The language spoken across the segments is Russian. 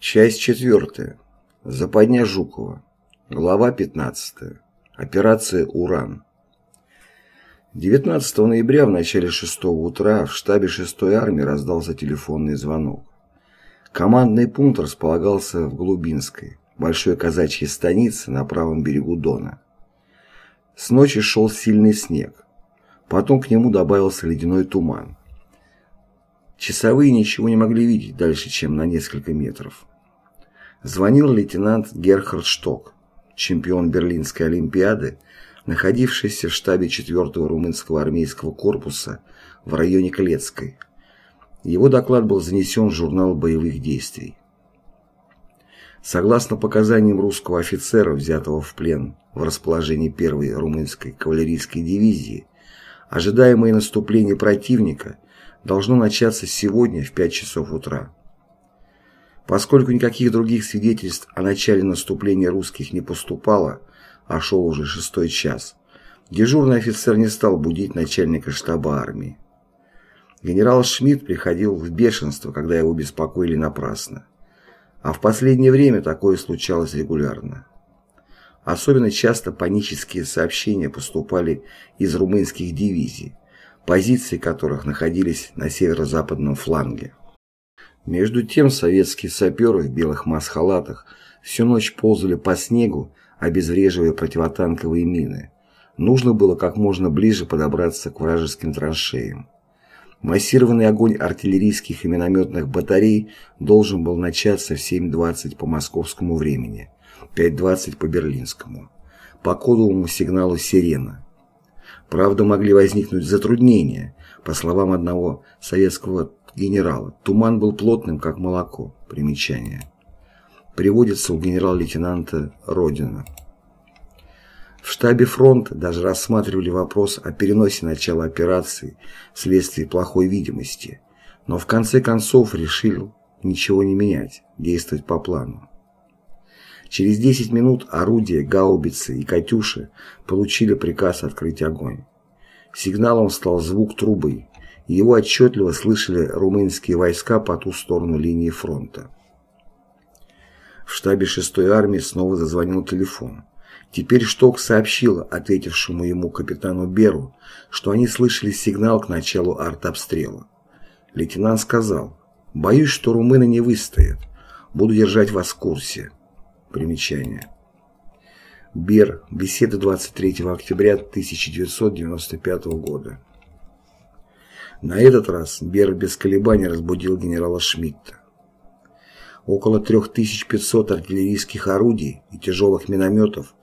Часть четвертая. Западня Жукова. Глава 15. Операция «Уран». 19 ноября в начале 6 утра в штабе 6-й армии раздался телефонный звонок. Командный пункт располагался в Глубинской, большой казачьей станице на правом берегу Дона. С ночи шел сильный снег. Потом к нему добавился ледяной туман. Часовые ничего не могли видеть дальше, чем на несколько метров. Звонил лейтенант Герхард Шток, чемпион Берлинской Олимпиады, находившийся в штабе 4-го румынского армейского корпуса в районе Клецкой. Его доклад был занесен в журнал боевых действий. Согласно показаниям русского офицера, взятого в плен в расположении 1-й румынской кавалерийской дивизии, ожидаемое наступление противника – должно начаться сегодня в 5 часов утра. Поскольку никаких других свидетельств о начале наступления русских не поступало, а шел уже шестой час, дежурный офицер не стал будить начальника штаба армии. Генерал Шмидт приходил в бешенство, когда его беспокоили напрасно. А в последнее время такое случалось регулярно. Особенно часто панические сообщения поступали из румынских дивизий, позиции которых находились на северо-западном фланге. Между тем советские саперы в белых маск-халатах всю ночь ползали по снегу, обезвреживая противотанковые мины. Нужно было как можно ближе подобраться к вражеским траншеям. Массированный огонь артиллерийских и минометных батарей должен был начаться в 7.20 по московскому времени, 5.20 по берлинскому, по кодовому сигналу «Сирена». Правда, могли возникнуть затруднения. По словам одного советского генерала, туман был плотным, как молоко. Примечание. Приводится у генерал-лейтенанта Родина. В штабе фронта даже рассматривали вопрос о переносе начала операции вследствие плохой видимости, но в конце концов решил ничего не менять, действовать по плану. Через 10 минут орудия, гаубицы и «Катюши» получили приказ открыть огонь. Сигналом стал звук трубы. Его отчетливо слышали румынские войска по ту сторону линии фронта. В штабе 6-й армии снова зазвонил телефон. Теперь Шток сообщил ответившему ему капитану Беру, что они слышали сигнал к началу артобстрела. Лейтенант сказал, «Боюсь, что румыны не выстоят. Буду держать вас в курсе». Примечание. Бер. Беседа 23 октября 1995 года. На этот раз Бер без колебаний разбудил генерала Шмидта. Около 3500 артиллерийских орудий и тяжелых минометов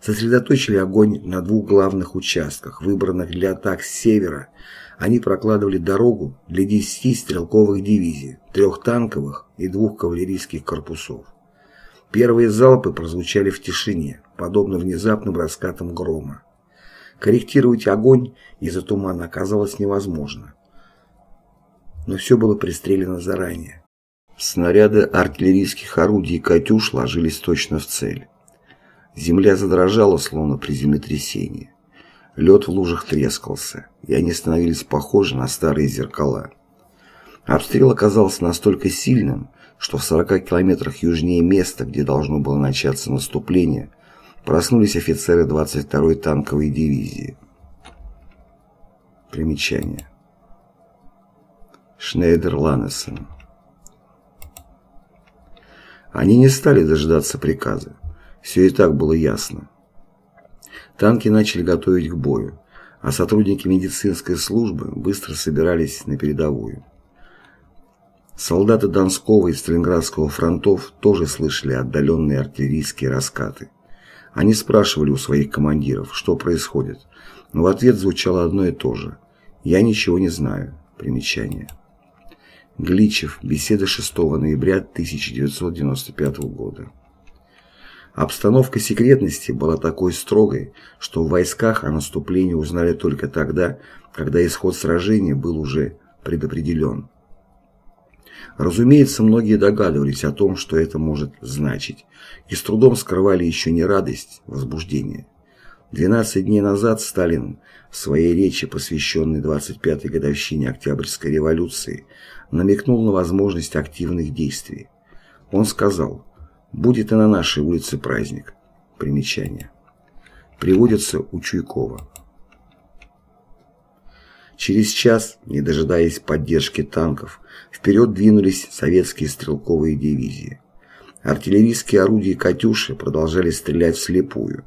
сосредоточили огонь на двух главных участках, выбранных для атак с севера. Они прокладывали дорогу для 10 стрелковых дивизий, трех танковых и двух кавалерийских корпусов. Первые залпы прозвучали в тишине, подобно внезапным раскатам грома. Корректировать огонь из-за тумана оказалось невозможно. Но все было пристрелено заранее. Снаряды артиллерийских орудий «Катюш» ложились точно в цель. Земля задрожала, словно при землетрясении. Лед в лужах трескался, и они становились похожи на старые зеркала. Обстрел оказался настолько сильным, что в 40 километрах южнее места, где должно было начаться наступление, проснулись офицеры 22-й танковой дивизии. Примечание. Шнейдер Ланнесон. Они не стали дожидаться приказа. Все и так было ясно. Танки начали готовить к бою, а сотрудники медицинской службы быстро собирались на передовую. Солдаты Донского и Сталинградского фронтов тоже слышали отдаленные артиллерийские раскаты. Они спрашивали у своих командиров, что происходит, но в ответ звучало одно и то же. «Я ничего не знаю». Примечание. Гличев. Беседа 6 ноября 1995 года. Обстановка секретности была такой строгой, что в войсках о наступлении узнали только тогда, когда исход сражения был уже предопределен. Разумеется, многие догадывались о том, что это может значить, и с трудом скрывали еще не радость, возбуждение. 12 дней назад Сталин в своей речи, посвященной 25-й годовщине Октябрьской революции, намекнул на возможность активных действий. Он сказал, будет и на нашей улице праздник. Примечание. Приводится у Чуйкова. Через час, не дожидаясь поддержки танков, вперед двинулись советские стрелковые дивизии. Артиллерийские орудия «Катюши» продолжали стрелять вслепую,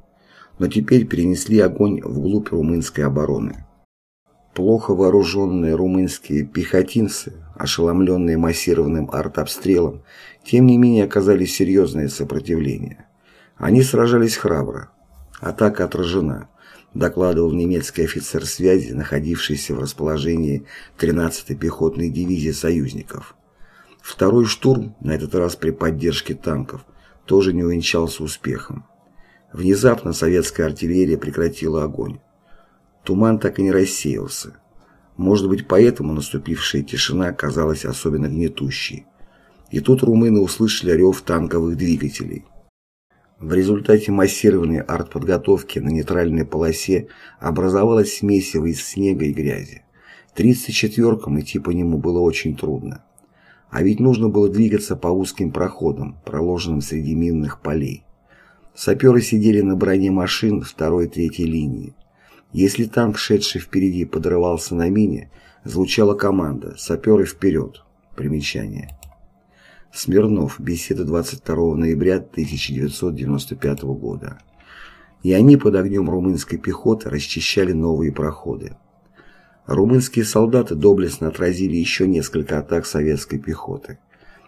но теперь перенесли огонь вглубь румынской обороны. Плохо вооруженные румынские пехотинцы, ошеломленные массированным артобстрелом, тем не менее оказали серьезное сопротивление. Они сражались храбро. Атака отражена докладывал немецкий офицер связи, находившийся в расположении 13-й пехотной дивизии союзников. Второй штурм, на этот раз при поддержке танков, тоже не увенчался успехом. Внезапно советская артиллерия прекратила огонь. Туман так и не рассеялся. Может быть, поэтому наступившая тишина казалась особенно гнетущей. И тут румыны услышали рев танковых двигателей. В результате массированной артподготовки на нейтральной полосе образовалась месиво из снега и грязи. 34-кам идти по нему было очень трудно. А ведь нужно было двигаться по узким проходам, проложенным среди минных полей. Саперы сидели на броне машин второй и третьей линии. Если танк, шедший впереди, подрывался на мине, звучала команда «Саперы вперед!» Примечание. Смирнов. Беседа 22 ноября 1995 года. И они под огнем румынской пехоты расчищали новые проходы. Румынские солдаты доблестно отразили еще несколько атак советской пехоты.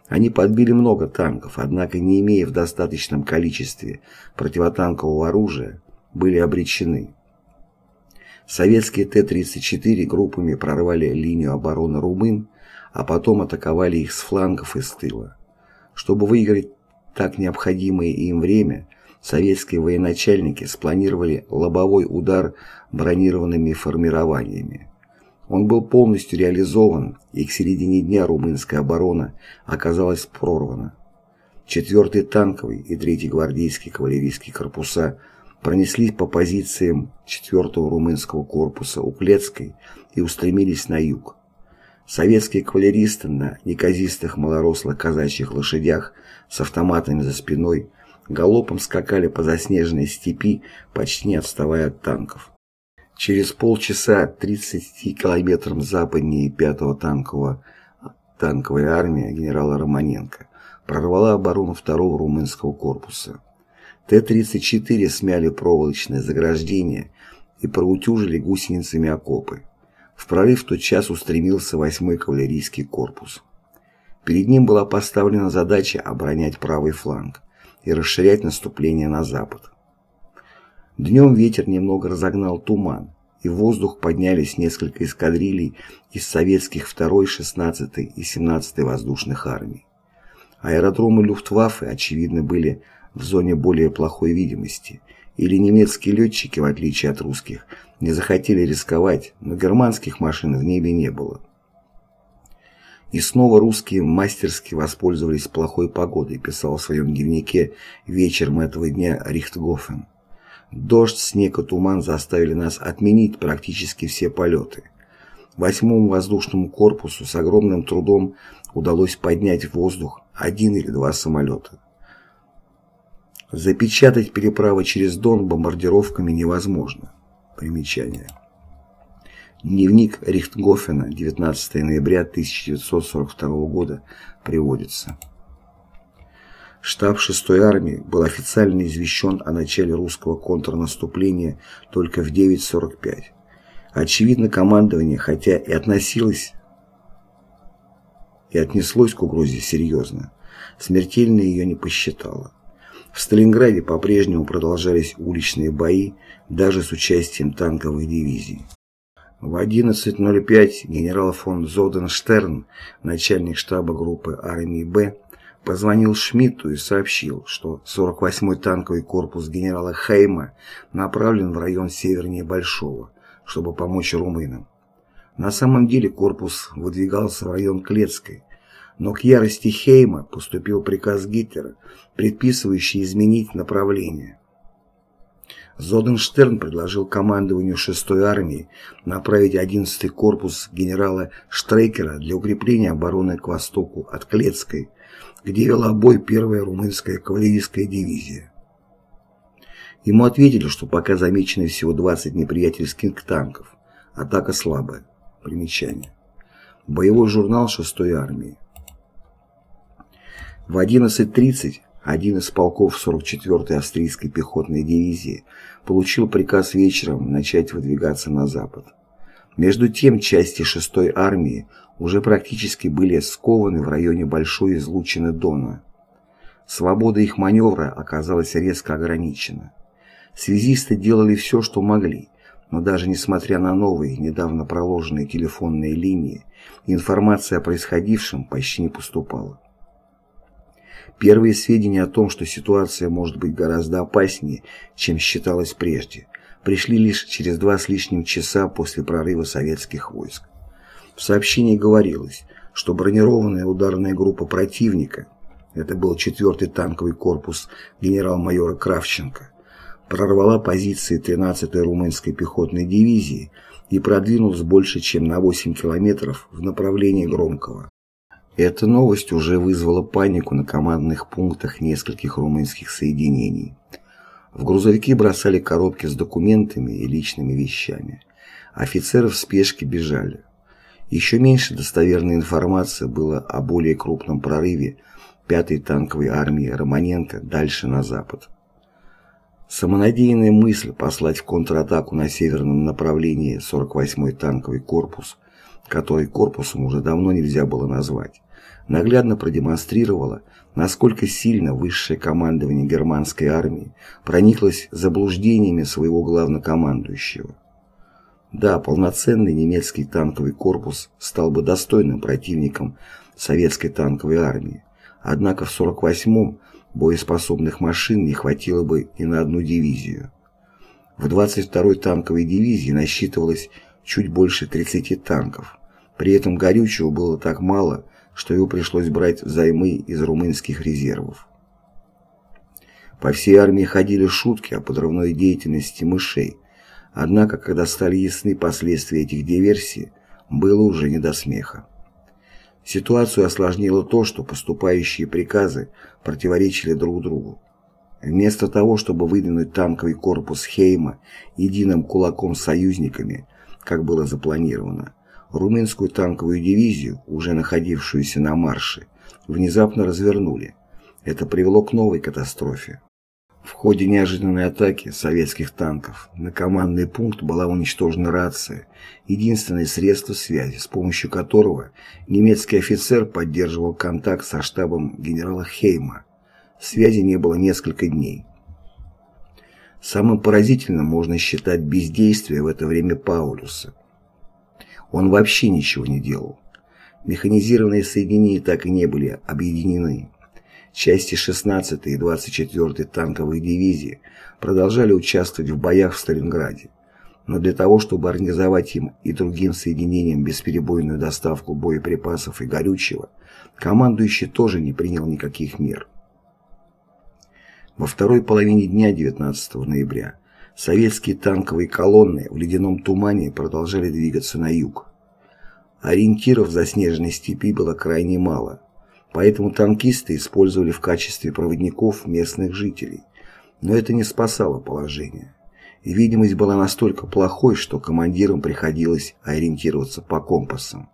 Они подбили много танков, однако не имея в достаточном количестве противотанкового оружия, были обречены. Советские Т-34 группами прорвали линию обороны румын, а потом атаковали их с флангов и с тыла. Чтобы выиграть так необходимое им время, советские военачальники спланировали лобовой удар бронированными формированиями. Он был полностью реализован, и к середине дня румынская оборона оказалась прорвана. Четвертый танковый и третий гвардейский кавалерийские корпуса пронеслись по позициям 4-го румынского корпуса у Клецкой и устремились на юг. Советские кавалеристы на неказистых малорослых казачьих лошадях с автоматами за спиной галопом скакали по заснеженной степи, почти не отставая от танков. Через полчаса 30 километрам западнее 5-го танкового танковая армия генерала Романенко прорвала оборону 2-го румынского корпуса. Т-34 смяли проволочное заграждение и проутюжили гусеницами окопы. В прорыв в тот час устремился 8-й кавалерийский корпус. Перед ним была поставлена задача оборонять правый фланг и расширять наступление на запад. Днем ветер немного разогнал туман, и в воздух поднялись несколько эскадрилей из советских 2-й, 16-й и 17-й воздушных армий. Аэродромы Люфтваффе, очевидно, были в зоне более плохой видимости, или немецкие летчики, в отличие от русских, не захотели рисковать, но германских машин в небе не было. И снова русские мастерски воспользовались плохой погодой, писал в своем дневнике вечером этого дня Рихтгофен. Дождь, снег и туман заставили нас отменить практически все полеты. Восьмому воздушному корпусу с огромным трудом удалось поднять в воздух один или два самолета. Запечатать переправы через Дон бомбардировками невозможно. Примечание. Дневник Рихтгофена, 19 ноября 1942 года, приводится. Штаб 6-й армии был официально извещен о начале русского контрнаступления только в 9.45. Очевидно, командование, хотя и относилось и отнеслось к угрозе серьезно, смертельно ее не посчитало. В Сталинграде по-прежнему продолжались уличные бои, даже с участием танковых дивизий. В 11.05 генерал фон Зоденштерн, начальник штаба группы армии «Б», позвонил Шмидту и сообщил, что 48-й танковый корпус генерала Хейма направлен в район севернее Большого, чтобы помочь румынам. На самом деле корпус выдвигался в район Клецкой, но к ярости Хейма поступил приказ Гитлера, предписывающий изменить направление. Зоденштерн предложил командованию 6-й армии направить 11-й корпус генерала Штрейкера для укрепления обороны к востоку от Клецкой, где вела бой первая румынская кавалерийская дивизия. Ему ответили, что пока замечено всего 20 неприятельских танков, атака слабая. Примечание. Боевой журнал 6-й армии. В 11.30 один из полков 44-й австрийской пехотной дивизии получил приказ вечером начать выдвигаться на запад. Между тем, части 6-й армии уже практически были скованы в районе Большой излучины Дона. Свобода их маневра оказалась резко ограничена. Связисты делали все, что могли, но даже несмотря на новые, недавно проложенные телефонные линии, информация о происходившем почти не поступала. Первые сведения о том, что ситуация может быть гораздо опаснее, чем считалось прежде, пришли лишь через два с лишним часа после прорыва советских войск. В сообщении говорилось, что бронированная ударная группа противника, это был 4-й танковый корпус генерал-майора Кравченко, прорвала позиции 13-й румынской пехотной дивизии и продвинулась больше, чем на 8 километров в направлении Громкого. Эта новость уже вызвала панику на командных пунктах нескольких румынских соединений. В грузовики бросали коробки с документами и личными вещами. Офицеры в спешке бежали. Еще меньше достоверной информации было о более крупном прорыве 5-й танковой армии Романенко дальше на запад. Самонадеянная мысль послать в контратаку на северном направлении 48-й танковый корпус, который корпусом уже давно нельзя было назвать, наглядно продемонстрировала, насколько сильно высшее командование германской армии прониклось заблуждениями своего главнокомандующего. Да, полноценный немецкий танковый корпус стал бы достойным противником советской танковой армии, однако в 48-м боеспособных машин не хватило бы и на одну дивизию. В 22-й танковой дивизии насчитывалось чуть больше 30 танков, при этом горючего было так мало, что его пришлось брать взаймы из румынских резервов. По всей армии ходили шутки о подрывной деятельности мышей, однако, когда стали ясны последствия этих диверсий, было уже не до смеха. Ситуацию осложнило то, что поступающие приказы противоречили друг другу. Вместо того, чтобы выдвинуть танковый корпус Хейма единым кулаком союзниками, как было запланировано, румынскую танковую дивизию, уже находившуюся на марше, внезапно развернули. Это привело к новой катастрофе. В ходе неожиданной атаки советских танков на командный пункт была уничтожена рация, единственное средство связи, с помощью которого немецкий офицер поддерживал контакт со штабом генерала Хейма. Связи не было несколько дней. Самым поразительным можно считать бездействие в это время Паулюса. Он вообще ничего не делал. Механизированные соединения так и не были объединены. Части 16 и 24 танковых дивизии продолжали участвовать в боях в Сталинграде. Но для того, чтобы организовать им и другим соединениям бесперебойную доставку боеприпасов и горючего, командующий тоже не принял никаких мер. Во второй половине дня 19 ноября Советские танковые колонны в ледяном тумане продолжали двигаться на юг. Ориентиров в заснеженной степи было крайне мало, поэтому танкисты использовали в качестве проводников местных жителей. Но это не спасало положение. И видимость была настолько плохой, что командирам приходилось ориентироваться по компасам.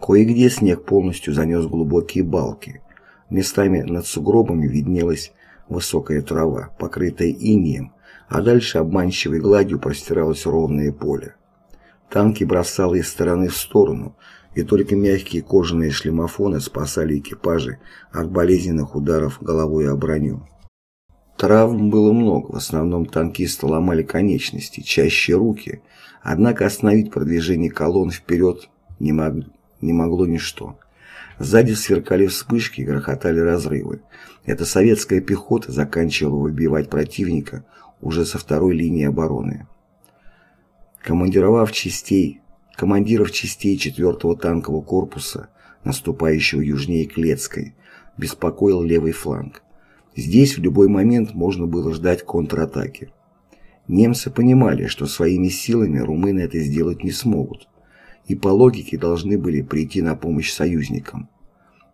Кое-где снег полностью занес глубокие балки. Местами над сугробами виднелась высокая трава, покрытая инеем, а дальше обманчивой гладью простиралось ровное поле. Танки бросало из стороны в сторону, и только мягкие кожаные шлемофоны спасали экипажи от болезненных ударов головой о броню. Травм было много, в основном танкисты ломали конечности, чаще руки, однако остановить продвижение колонн вперед не, мог, не могло ничто. Сзади сверкали вспышки и грохотали разрывы. Эта советская пехота заканчивала выбивать противника уже со второй линии обороны. Командировав частей, командиров частей 4-го танкового корпуса, наступающего южнее Клецкой, беспокоил левый фланг. Здесь в любой момент можно было ждать контратаки. Немцы понимали, что своими силами румыны это сделать не смогут, и по логике должны были прийти на помощь союзникам.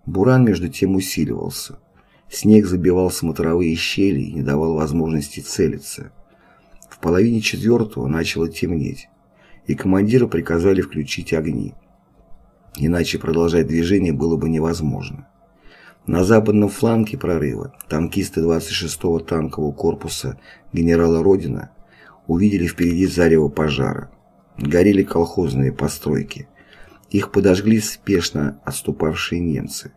Буран между тем усиливался. Снег забивал смотровые щели и не давал возможности целиться. В половине четвертого начало темнеть, и командира приказали включить огни. Иначе продолжать движение было бы невозможно. На западном фланге прорыва танкисты 26-го танкового корпуса генерала Родина увидели впереди зарево пожара. Горели колхозные постройки. Их подожгли спешно отступавшие немцы.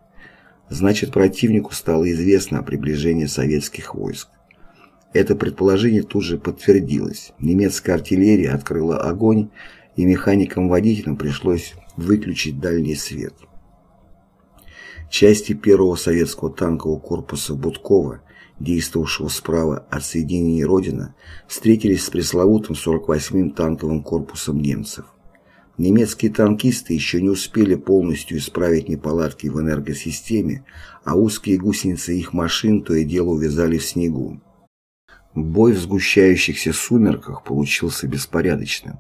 Значит, противнику стало известно о приближении советских войск. Это предположение тут же подтвердилось. Немецкая артиллерия открыла огонь, и механикам-водителям пришлось выключить дальний свет. Части первого советского танкового корпуса Будкова, действовавшего справа от соединения Родина, встретились с пресловутым 48-м танковым корпусом немцев. Немецкие танкисты еще не успели полностью исправить неполадки в энергосистеме, а узкие гусеницы их машин то и дело увязали в снегу. Бой в сгущающихся сумерках получился беспорядочным.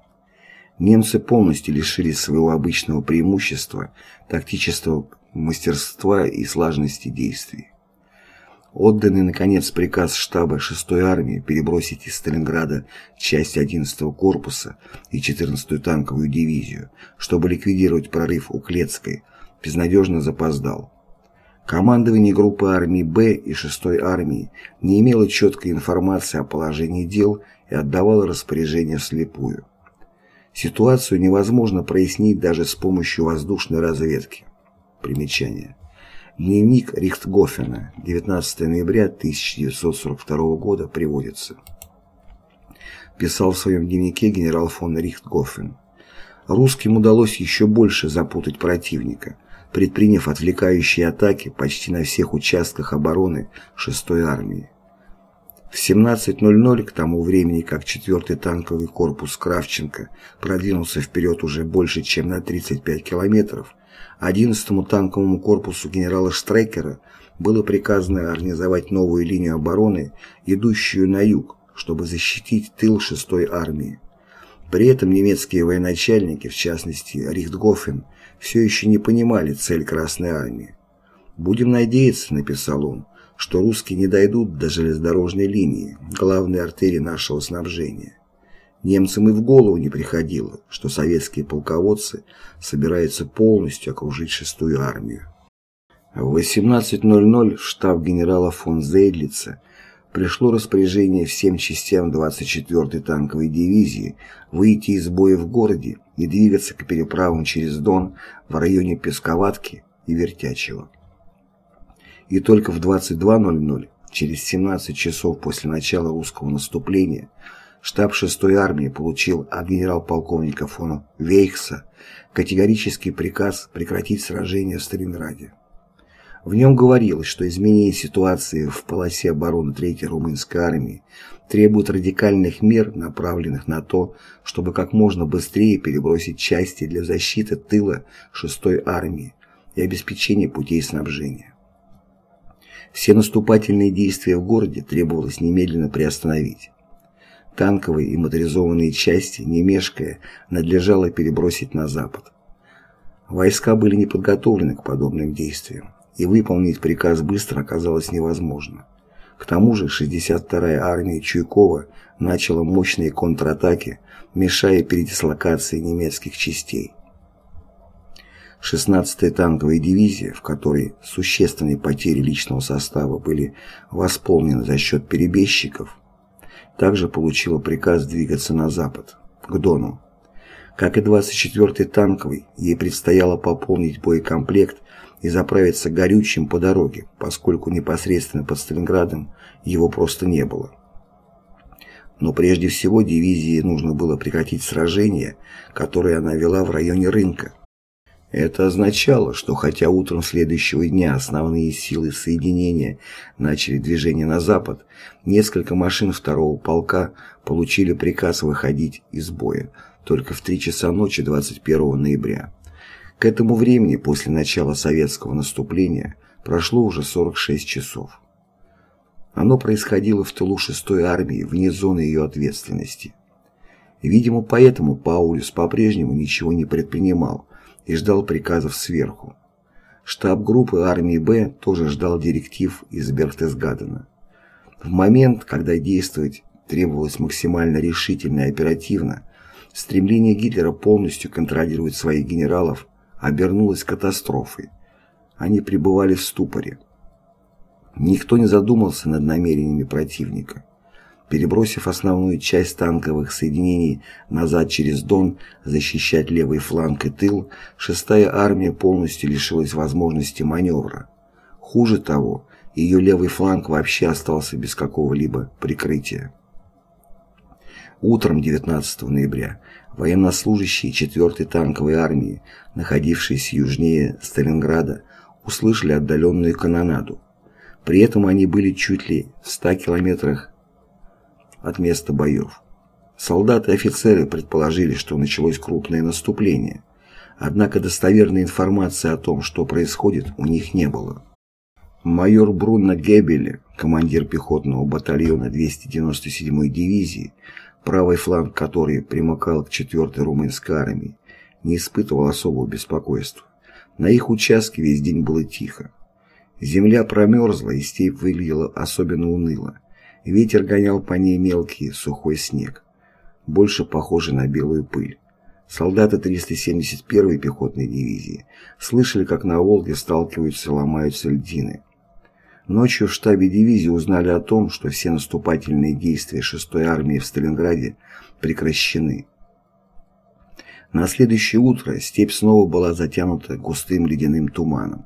Немцы полностью лишились своего обычного преимущества, тактического мастерства и слаженности действий. Отданный, наконец, приказ штаба 6-й армии перебросить из Сталинграда часть 11-го корпуса и 14-ю танковую дивизию, чтобы ликвидировать прорыв у Клецкой, безнадежно запоздал. Командование группы армий Б и 6-й армии не имело четкой информации о положении дел и отдавало распоряжение вслепую. Ситуацию невозможно прояснить даже с помощью воздушной разведки. Примечание. Дневник Рихтгофена, 19 ноября 1942 года, приводится. Писал в своем дневнике генерал фон Рихтгофен. Русским удалось еще больше запутать противника, предприняв отвлекающие атаки почти на всех участках обороны 6-й армии. В 17.00 к тому времени, как 4-й танковый корпус Кравченко продвинулся вперед уже больше, чем на 35 километров, 11-му танковому корпусу генерала Штрейкера было приказано организовать новую линию обороны, идущую на юг, чтобы защитить тыл 6-й армии. При этом немецкие военачальники, в частности Рихтгофен, все еще не понимали цель Красной армии. «Будем надеяться», — написал он, — «что русские не дойдут до железнодорожной линии, главной артерии нашего снабжения. Немцам и в голову не приходило, что советские полководцы собираются полностью окружить шестую армию. В 18.00 в штаб генерала фон Зейдлица пришло распоряжение всем частям 24-й танковой дивизии выйти из боя в городе и двигаться к переправам через Дон в районе Песковатки и Вертячева. И только в 22.00, через 17 часов после начала русского наступления, штаб 6-й армии получил от генерал-полковника фон Вейхса категорический приказ прекратить сражение в Сталинграде. В нем говорилось, что изменение ситуации в полосе обороны Третьей румынской армии требует радикальных мер, направленных на то, чтобы как можно быстрее перебросить части для защиты тыла 6-й армии и обеспечения путей снабжения. Все наступательные действия в городе требовалось немедленно приостановить. Танковые и моторизованные части, не мешкая, надлежало перебросить на запад. Войска были не подготовлены к подобным действиям, и выполнить приказ быстро оказалось невозможно. К тому же 62-я армия Чуйкова начала мощные контратаки, мешая передислокации немецких частей. 16-я танковая дивизия, в которой существенные потери личного состава были восполнены за счет перебежчиков, также получила приказ двигаться на запад, к Дону. Как и 24-й танковый, ей предстояло пополнить боекомплект и заправиться горючим по дороге, поскольку непосредственно под Сталинградом его просто не было. Но прежде всего дивизии нужно было прекратить сражение, которое она вела в районе рынка, это означало, что хотя утром следующего дня основные силы соединения начали движение на запад, несколько машин второго полка получили приказ выходить из боя только в 3 часа ночи 21 ноября. К этому времени, после начала советского наступления, прошло уже 46 часов. Оно происходило в тылу 6-й армии, вне зоны ее ответственности. Видимо, поэтому Паулюс по-прежнему ничего не предпринимал и ждал приказов сверху. Штаб группы армии «Б» тоже ждал директив из Берхтесгадена. В момент, когда действовать требовалось максимально решительно и оперативно, стремление Гитлера полностью контролировать своих генералов обернулось катастрофой. Они пребывали в ступоре. Никто не задумался над намерениями противника. Перебросив основную часть танковых соединений назад через Дон защищать левый фланг и тыл, шестая армия полностью лишилась возможности маневра. Хуже того, ее левый фланг вообще остался без какого-либо прикрытия. Утром 19 ноября военнослужащие 4-й танковой армии, находившиеся южнее Сталинграда, услышали отдаленную канонаду. При этом они были чуть ли в 100 километрах от места боев. Солдаты и офицеры предположили, что началось крупное наступление, однако достоверной информации о том, что происходит, у них не было. Майор Бруно Гебеле, командир пехотного батальона 297-й дивизии, правый фланг которой примыкал к 4-й румынской армии, не испытывал особого беспокойства. На их участке весь день было тихо. Земля промерзла, и степь выглядела особенно уныло. Ветер гонял по ней мелкий сухой снег, больше похожий на белую пыль. Солдаты 371-й пехотной дивизии слышали, как на Волге сталкиваются и ломаются льдины. Ночью в штабе дивизии узнали о том, что все наступательные действия 6-й армии в Сталинграде прекращены. На следующее утро степь снова была затянута густым ледяным туманом.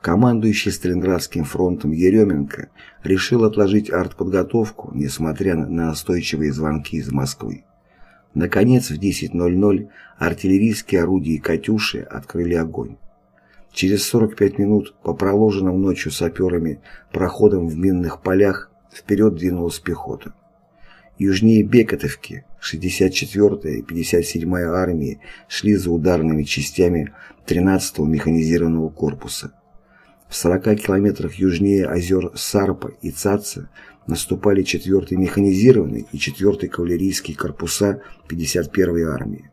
Командующий Сталинградским фронтом Еременко решил отложить артподготовку, несмотря на настойчивые звонки из Москвы. Наконец, в 10.00 артиллерийские орудия «Катюши» открыли огонь. Через 45 минут по проложенным ночью саперами проходам в минных полях вперед двинулась пехота. Южнее Бекотовки 64-я и 57-я армии шли за ударными частями 13-го механизированного корпуса. В 40 километрах южнее озер Сарпа и Цаца наступали 4-й механизированный и 4-й кавалерийские корпуса 51-й армии.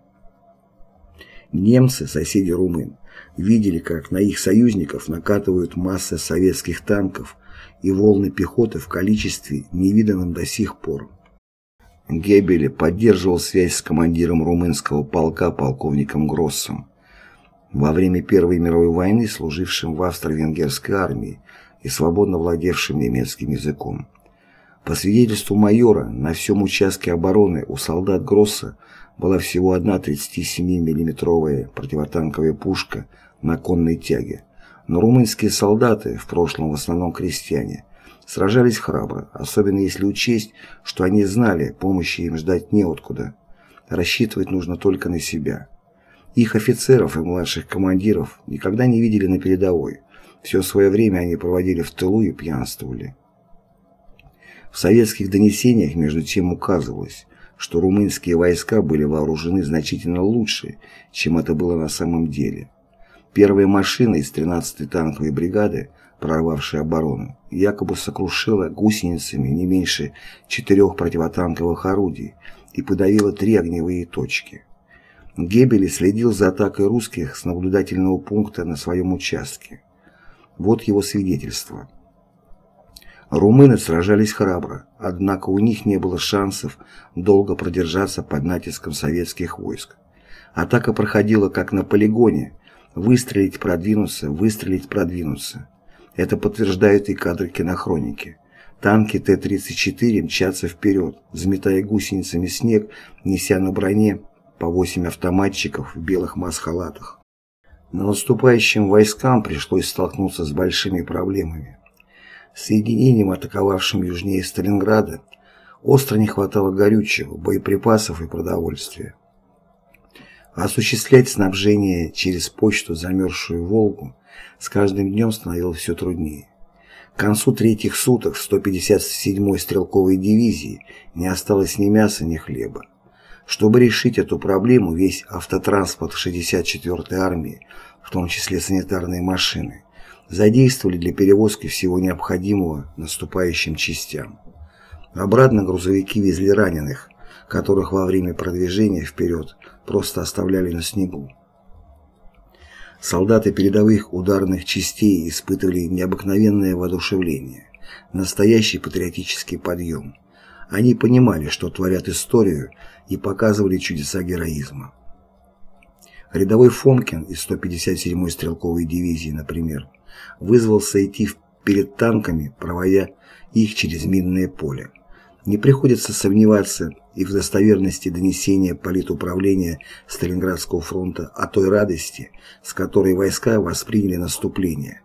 Немцы, соседи румын, видели, как на их союзников накатывают массы советских танков и волны пехоты в количестве, невиданном до сих пор. Геббеле поддерживал связь с командиром румынского полка полковником Гроссом во время Первой мировой войны служившим в австро-венгерской армии и свободно владевшим немецким языком. По свидетельству майора, на всем участке обороны у солдат Гросса была всего одна 37 миллиметровая противотанковая пушка на конной тяге, но румынские солдаты, в прошлом в основном крестьяне, сражались храбро, особенно если учесть, что они знали, помощи им ждать неоткуда. Рассчитывать нужно только на себя. Их офицеров и младших командиров никогда не видели на передовой. Все свое время они проводили в тылу и пьянствовали. В советских донесениях между тем указывалось, что румынские войска были вооружены значительно лучше, чем это было на самом деле. Первая машина из 13-й танковой бригады, прорвавшая оборону, якобы сокрушила гусеницами не меньше четырех противотанковых орудий и подавила три огневые точки. Геббели следил за атакой русских с наблюдательного пункта на своем участке. Вот его свидетельство. Румыны сражались храбро, однако у них не было шансов долго продержаться под натиском советских войск. Атака проходила как на полигоне, выстрелить, продвинуться, выстрелить, продвинуться. Это подтверждают и кадры кинохроники. Танки Т-34 мчатся вперед, взметая гусеницами снег, неся на броне по восемь автоматчиков в белых маск-халатах. Но наступающим войскам пришлось столкнуться с большими проблемами. Соединениям, атаковавшим южнее Сталинграда, остро не хватало горючего, боеприпасов и продовольствия. осуществлять снабжение через почту замерзшую Волгу с каждым днем становилось все труднее. К концу третьих суток в 157-й стрелковой дивизии не осталось ни мяса, ни хлеба. Чтобы решить эту проблему, весь автотранспорт 64-й армии, в том числе санитарные машины, задействовали для перевозки всего необходимого наступающим частям. Обратно грузовики везли раненых, которых во время продвижения вперед просто оставляли на снегу. Солдаты передовых ударных частей испытывали необыкновенное воодушевление, настоящий патриотический подъем. Они понимали, что творят историю, и показывали чудеса героизма. Рядовой Фомкин из 157-й стрелковой дивизии, например, вызвался идти перед танками, проводя их через минное поле. Не приходится сомневаться и в достоверности донесения политуправления Сталинградского фронта о той радости, с которой войска восприняли наступление.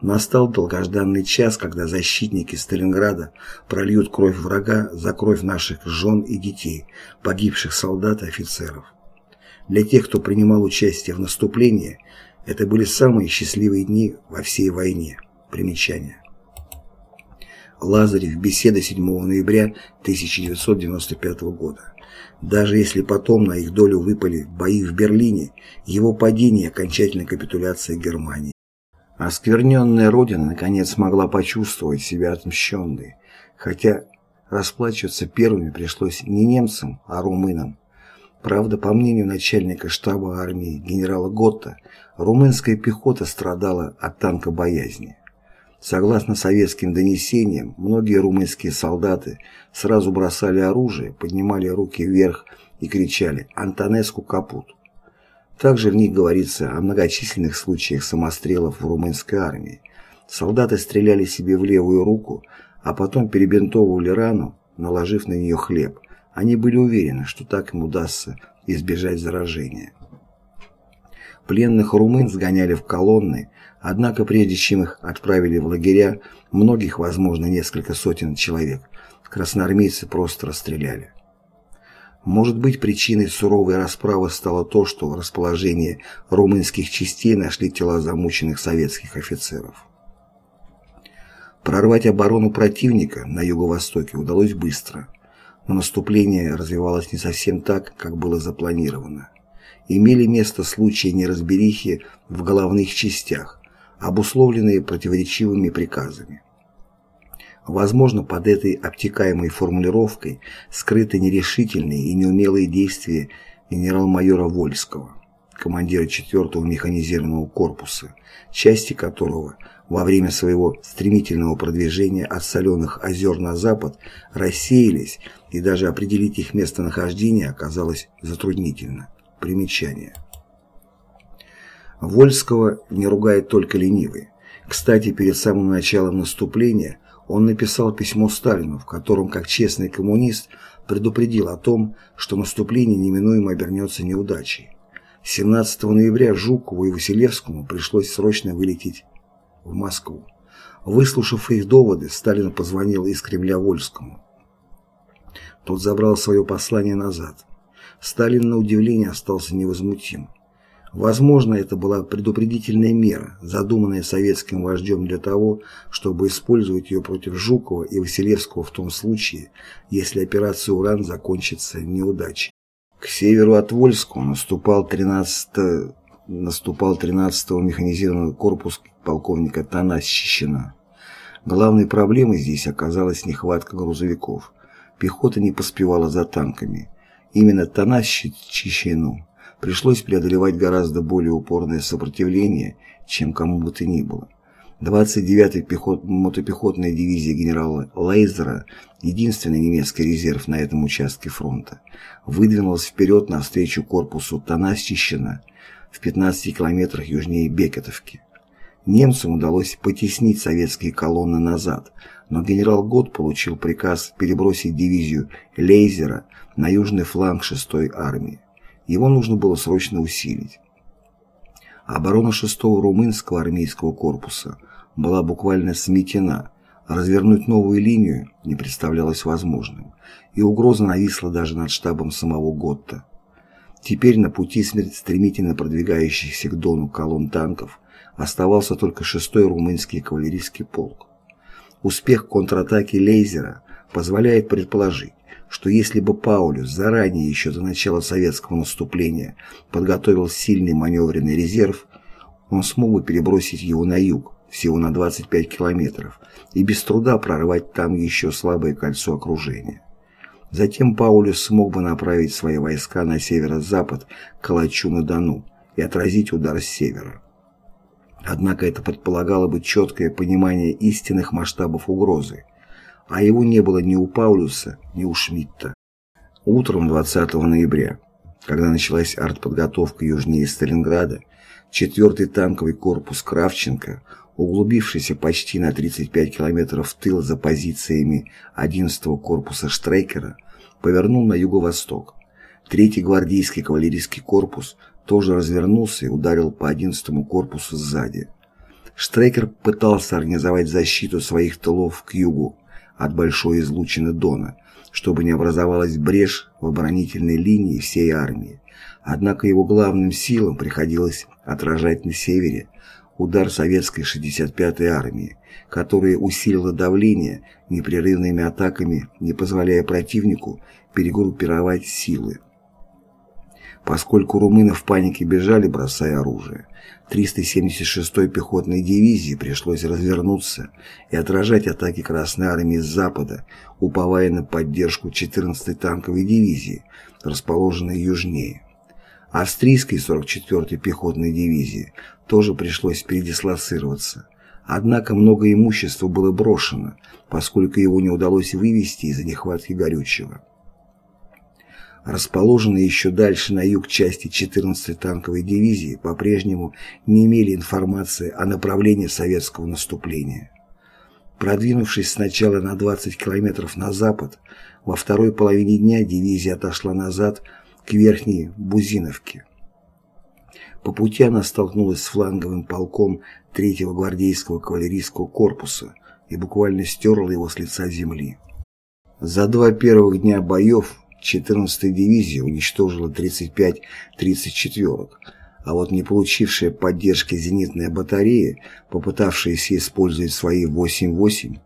Настал долгожданный час, когда защитники Сталинграда прольют кровь врага за кровь наших жен и детей, погибших солдат и офицеров. Для тех, кто принимал участие в наступлении, это были самые счастливые дни во всей войне. Примечание. Лазарев. Беседа 7 ноября 1995 года. Даже если потом на их долю выпали бои в Берлине, его падение окончательная капитуляция Германии. Оскверненная Родина наконец смогла почувствовать себя отмщенной, хотя расплачиваться первыми пришлось не немцам, а румынам. Правда, по мнению начальника штаба армии генерала Готта, румынская пехота страдала от танкобоязни. Согласно советским донесениям, многие румынские солдаты сразу бросали оружие, поднимали руки вверх и кричали «Антонеску капут». Также в них говорится о многочисленных случаях самострелов в румынской армии. Солдаты стреляли себе в левую руку, а потом перебинтовывали рану, наложив на нее хлеб. Они были уверены, что так им удастся избежать заражения. Пленных румын сгоняли в колонны, однако прежде чем их отправили в лагеря, многих, возможно, несколько сотен человек, красноармейцы просто расстреляли. Может быть, причиной суровой расправы стало то, что в расположении румынских частей нашли тела замученных советских офицеров. Прорвать оборону противника на юго-востоке удалось быстро, но наступление развивалось не совсем так, как было запланировано имели место случаи неразберихи в головных частях, обусловленные противоречивыми приказами. Возможно, под этой обтекаемой формулировкой скрыты нерешительные и неумелые действия генерал-майора Вольского, командира 4-го механизированного корпуса, части которого во время своего стремительного продвижения от соленых озер на запад рассеялись и даже определить их местонахождение оказалось затруднительно. Примечание. Вольского не ругает только ленивый. Кстати, перед самым началом наступления он написал письмо Сталину, в котором, как честный коммунист, предупредил о том, что наступление неминуемо обернется неудачей. 17 ноября Жукову и Василевскому пришлось срочно вылететь в Москву. Выслушав их доводы, Сталин позвонил из Кремля Вольскому. Тот забрал свое послание назад. Сталин на удивление остался невозмутим. Возможно, это была предупредительная мера, задуманная советским вождем для того, чтобы использовать ее против Жукова и Василевского в том случае, если операция «Уран» закончится неудачей. К северу от Вольского наступал 13 наступал 13-го механизированный корпус полковника Танасищина. Главной проблемой здесь оказалась нехватка грузовиков. Пехота не поспевала за танками. Именно Танасщину пришлось преодолевать гораздо более упорное сопротивление, чем кому бы то ни было. 29-я пехот, мотопехотная дивизия генерала Лейзера, единственный немецкий резерв на этом участке фронта, выдвинулась вперед навстречу корпусу Танасщина в 15 километрах южнее Бекетовки. Немцам удалось потеснить советские колонны назад, но генерал Гот получил приказ перебросить дивизию Лейзера на южный фланг 6-й армии. Его нужно было срочно усилить. Оборона 6-го румынского армейского корпуса была буквально сметена, развернуть новую линию не представлялось возможным, и угроза нависла даже над штабом самого Готта. Теперь на пути стремительно продвигающихся к Дону колонн танков оставался только 6-й румынский кавалерийский полк. Успех контратаки Лейзера позволяет предположить, что если бы Паулюс заранее еще до начала советского наступления подготовил сильный маневренный резерв, он смог бы перебросить его на юг, всего на 25 километров, и без труда прорвать там еще слабое кольцо окружения. Затем Паулюс смог бы направить свои войска на северо-запад к Калачу-на-Дону и отразить удар с севера. Однако это предполагало бы четкое понимание истинных масштабов угрозы, а его не было ни у Паулюса, ни у Шмидта. Утром 20 ноября, когда началась артподготовка южнее Сталинграда, 4-й танковый корпус Кравченко, углубившийся почти на 35 километров в тыл за позициями 11-го корпуса Штрейкера, повернул на юго-восток. Третий гвардейский кавалерийский корпус тоже развернулся и ударил по 11-му корпусу сзади. Штрейкер пытался организовать защиту своих тылов к югу от большой излучины Дона, чтобы не образовалась брешь в оборонительной линии всей армии. Однако его главным силам приходилось отражать на севере удар советской 65-й армии, которая усилила давление непрерывными атаками, не позволяя противнику перегруппировать силы. Поскольку румыны в панике бежали, бросая оружие, 376-й пехотной дивизии пришлось развернуться и отражать атаки Красной Армии с запада, уповая на поддержку 14-й танковой дивизии, расположенной южнее. Австрийской 44-й пехотной дивизии тоже пришлось передислоцироваться. Однако много имущества было брошено, поскольку его не удалось вывести из-за нехватки горючего расположенные еще дальше на юг части 14-й танковой дивизии, по-прежнему не имели информации о направлении советского наступления. Продвинувшись сначала на 20 километров на запад, во второй половине дня дивизия отошла назад к Верхней Бузиновке. По пути она столкнулась с фланговым полком 3-го гвардейского кавалерийского корпуса и буквально стерла его с лица земли. За два первых дня боев 14-я дивизия уничтожила 35 34-ок, а вот не получившая поддержки зенитная батарея, попытавшаяся использовать свои 8-8,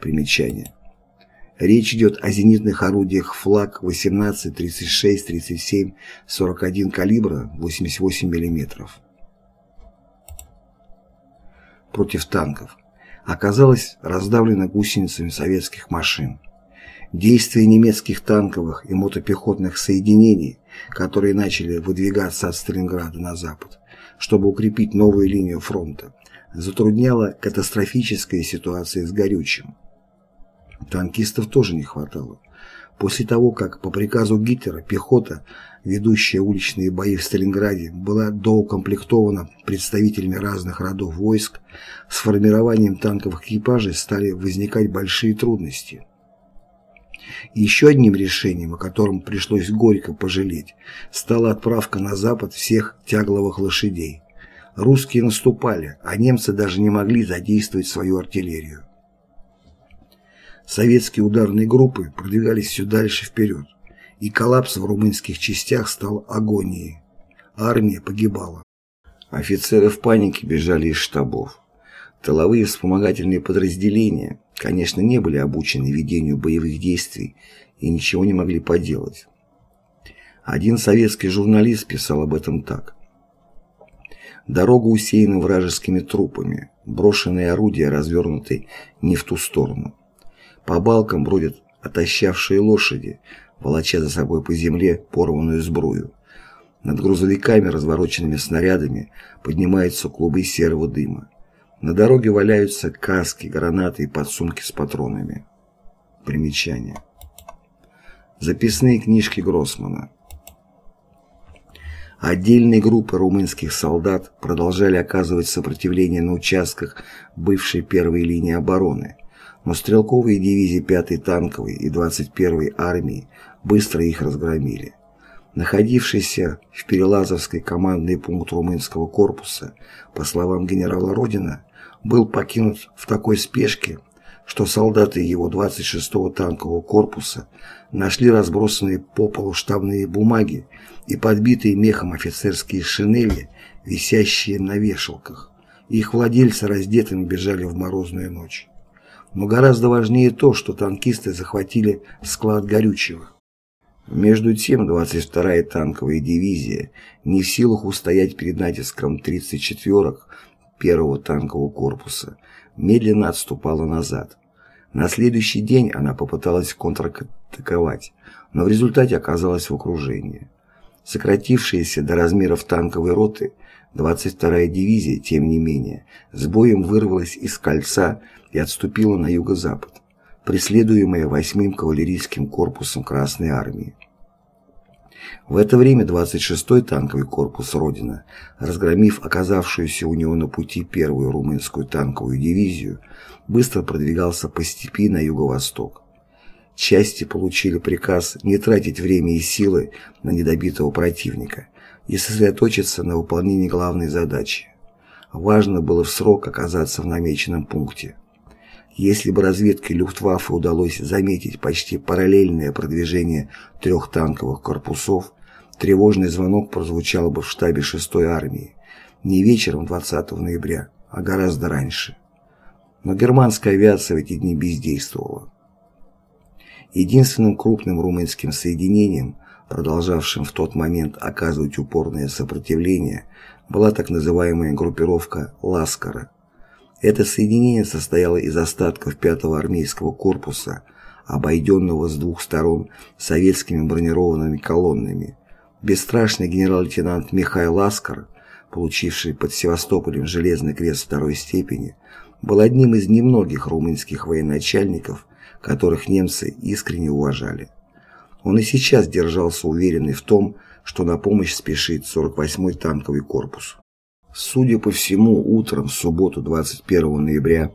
примечание. Речь идет о зенитных орудиях флаг 18, 36, 37, 41 калибра 88 мм. Против танков оказалась раздавлена гусеницами советских машин. Действия немецких танковых и мотопехотных соединений, которые начали выдвигаться от Сталинграда на запад, чтобы укрепить новую линию фронта, затрудняла катастрофическая ситуация с горючим. Танкистов тоже не хватало. После того, как по приказу Гитлера пехота, ведущая уличные бои в Сталинграде, была доукомплектована представителями разных родов войск, с формированием танковых экипажей стали возникать большие трудности. Еще одним решением, о котором пришлось горько пожалеть, стала отправка на запад всех тягловых лошадей. Русские наступали, а немцы даже не могли задействовать свою артиллерию. Советские ударные группы продвигались все дальше вперед, и коллапс в румынских частях стал агонией. Армия погибала. Офицеры в панике бежали из штабов. Тыловые вспомогательные подразделения, конечно, не были обучены ведению боевых действий и ничего не могли поделать. Один советский журналист писал об этом так. Дорога усеяна вражескими трупами, брошенные орудия развернуты не в ту сторону. По балкам бродят отощавшие лошади, волоча за собой по земле порванную сбрую. Над грузовиками, развороченными снарядами, поднимаются клубы серого дыма. На дороге валяются каски, гранаты и подсумки с патронами. Примечание. Записные книжки Гроссмана. Отдельные группы румынских солдат продолжали оказывать сопротивление на участках бывшей первой линии обороны, но стрелковые дивизии 5-й танковой и 21-й армии быстро их разгромили. Находившийся в Перелазовской командный пункт румынского корпуса, по словам генерала Родина, был покинут в такой спешке, что солдаты его 26-го танкового корпуса нашли разбросанные по полу штабные бумаги и подбитые мехом офицерские шинели, висящие на вешалках. Их владельцы раздетыми бежали в морозную ночь. Но гораздо важнее то, что танкисты захватили склад горючего. Между тем 22-я танковая дивизия, не в силах устоять перед натиском 34-ок, первого танкового корпуса медленно отступала назад. На следующий день она попыталась контратаковать, но в результате оказалась в окружении. Сократившаяся до размеров танковой роты 22-я дивизия, тем не менее, с боем вырвалась из кольца и отступила на юго-запад, преследуемая 8-м кавалерийским корпусом Красной Армии. В это время 26-й танковый корпус «Родина», разгромив оказавшуюся у него на пути первую румынскую танковую дивизию, быстро продвигался по степи на юго-восток. Части получили приказ не тратить время и силы на недобитого противника и сосредоточиться на выполнении главной задачи. Важно было в срок оказаться в намеченном пункте. Если бы разведке Люфтваффе удалось заметить почти параллельное продвижение трех танковых корпусов, тревожный звонок прозвучал бы в штабе 6-й армии не вечером 20 ноября, а гораздо раньше. Но германская авиация в эти дни бездействовала. Единственным крупным румынским соединением, продолжавшим в тот момент оказывать упорное сопротивление, была так называемая группировка «Ласкара», это соединение состояло из остатков 5-го армейского корпуса, обойденного с двух сторон советскими бронированными колоннами. Бесстрашный генерал-лейтенант Михаил Аскар, получивший под Севастополем Железный крест второй степени, был одним из немногих румынских военачальников, которых немцы искренне уважали. Он и сейчас держался уверенный в том, что на помощь спешит 48-й танковый корпус. Судя по всему, утром в субботу 21 ноября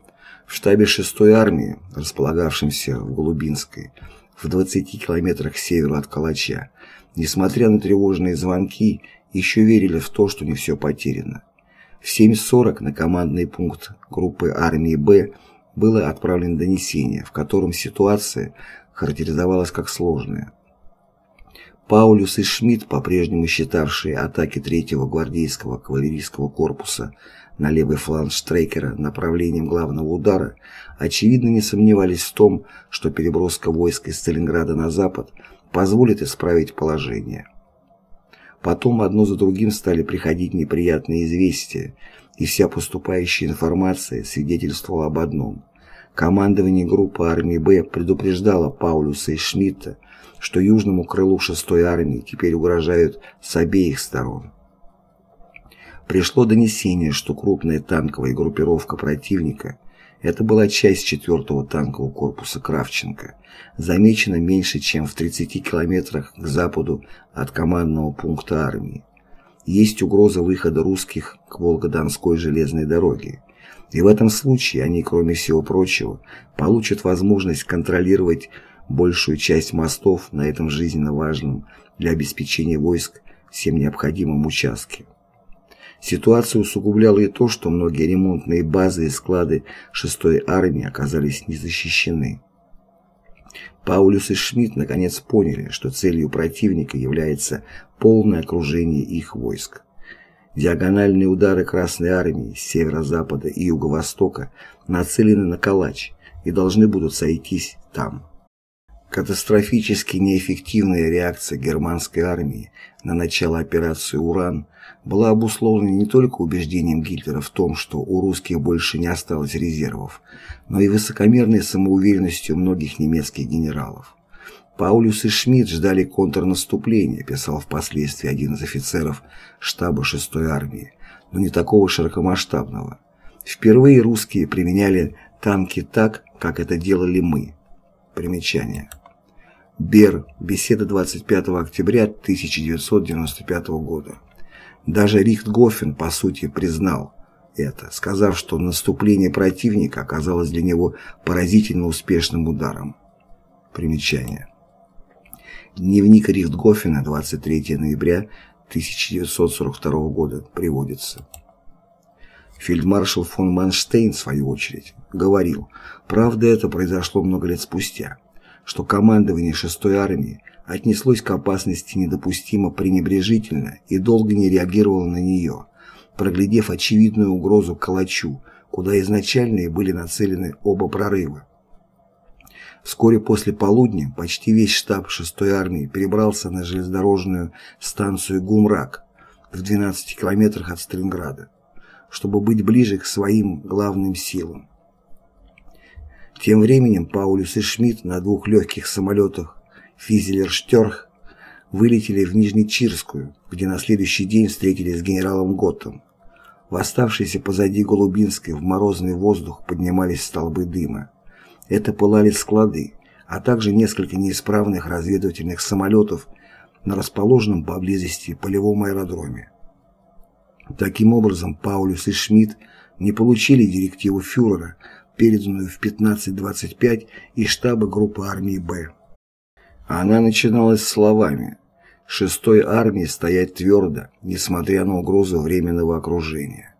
в штабе 6-й армии, располагавшемся в Голубинской, в 20 километрах к северу от Калача, несмотря на тревожные звонки, еще верили в то, что не все потеряно. В 7.40 на командный пункт группы армии «Б» было отправлено донесение, в котором ситуация характеризовалась как сложная. Паулюс и Шмидт, по-прежнему считавшие атаки третьего гвардейского кавалерийского корпуса на левый фланг Штрейкера направлением главного удара, очевидно не сомневались в том, что переброска войск из Сталинграда на запад позволит исправить положение. Потом одно за другим стали приходить неприятные известия, и вся поступающая информация свидетельствовала об одном. Командование группы армии «Б» предупреждало Паулюса и Шмидта, что южному крылу 6-й армии теперь угрожают с обеих сторон. Пришло донесение, что крупная танковая группировка противника это была часть 4-го танкового корпуса Кравченко, замечена меньше, чем в 30 километрах к западу от командного пункта армии. Есть угроза выхода русских к Волгодонской железной дороге. И в этом случае они, кроме всего прочего, получат возможность контролировать большую часть мостов на этом жизненно важном для обеспечения войск всем необходимом участке. Ситуацию усугубляло и то, что многие ремонтные базы и склады 6-й армии оказались не защищены. Паулюс и Шмидт наконец поняли, что целью противника является полное окружение их войск. Диагональные удары Красной Армии с северо-запада и юго-востока нацелены на Калач и должны будут сойтись там. Катастрофически неэффективная реакция германской армии на начало операции «Уран» была обусловлена не только убеждением Гитлера в том, что у русских больше не осталось резервов, но и высокомерной самоуверенностью многих немецких генералов. Паулюс и Шмидт ждали контрнаступления, писал впоследствии один из офицеров штаба 6-й армии, но не такого широкомасштабного. Впервые русские применяли танки так, как это делали мы. Примечание. Бер. Беседа 25 октября 1995 года. Даже Рихтгофен, по сути, признал это, сказав, что наступление противника оказалось для него поразительно успешным ударом. Примечание. Дневник Рихтгофена 23 ноября 1942 года приводится. Фельдмаршал фон Манштейн, в свою очередь, говорил, правда это произошло много лет спустя, что командование 6-й армии отнеслось к опасности недопустимо пренебрежительно и долго не реагировало на нее, проглядев очевидную угрозу Калачу, куда изначально и были нацелены оба прорыва. Вскоре после полудня почти весь штаб 6-й армии перебрался на железнодорожную станцию Гумрак в 12 километрах от Сталинграда. чтобы быть ближе к своим главным силам. Тем временем Паулюс и Шмидт на двух легких самолетах «Физелер-Штерх» вылетели в Нижнечирскую, где на следующий день встретились с генералом Готтом. В оставшейся позади Голубинской в морозный воздух поднимались столбы дыма. Это пылали склады, а также несколько неисправных разведывательных самолетов на расположенном поблизости полевом аэродроме. Таким образом, Паулюс и Шмидт не получили директиву фюрера, переданную в 15.25 из штаба группы армии «Б». Она начиналась словами «Шестой армии стоять твердо, несмотря на угрозу временного окружения».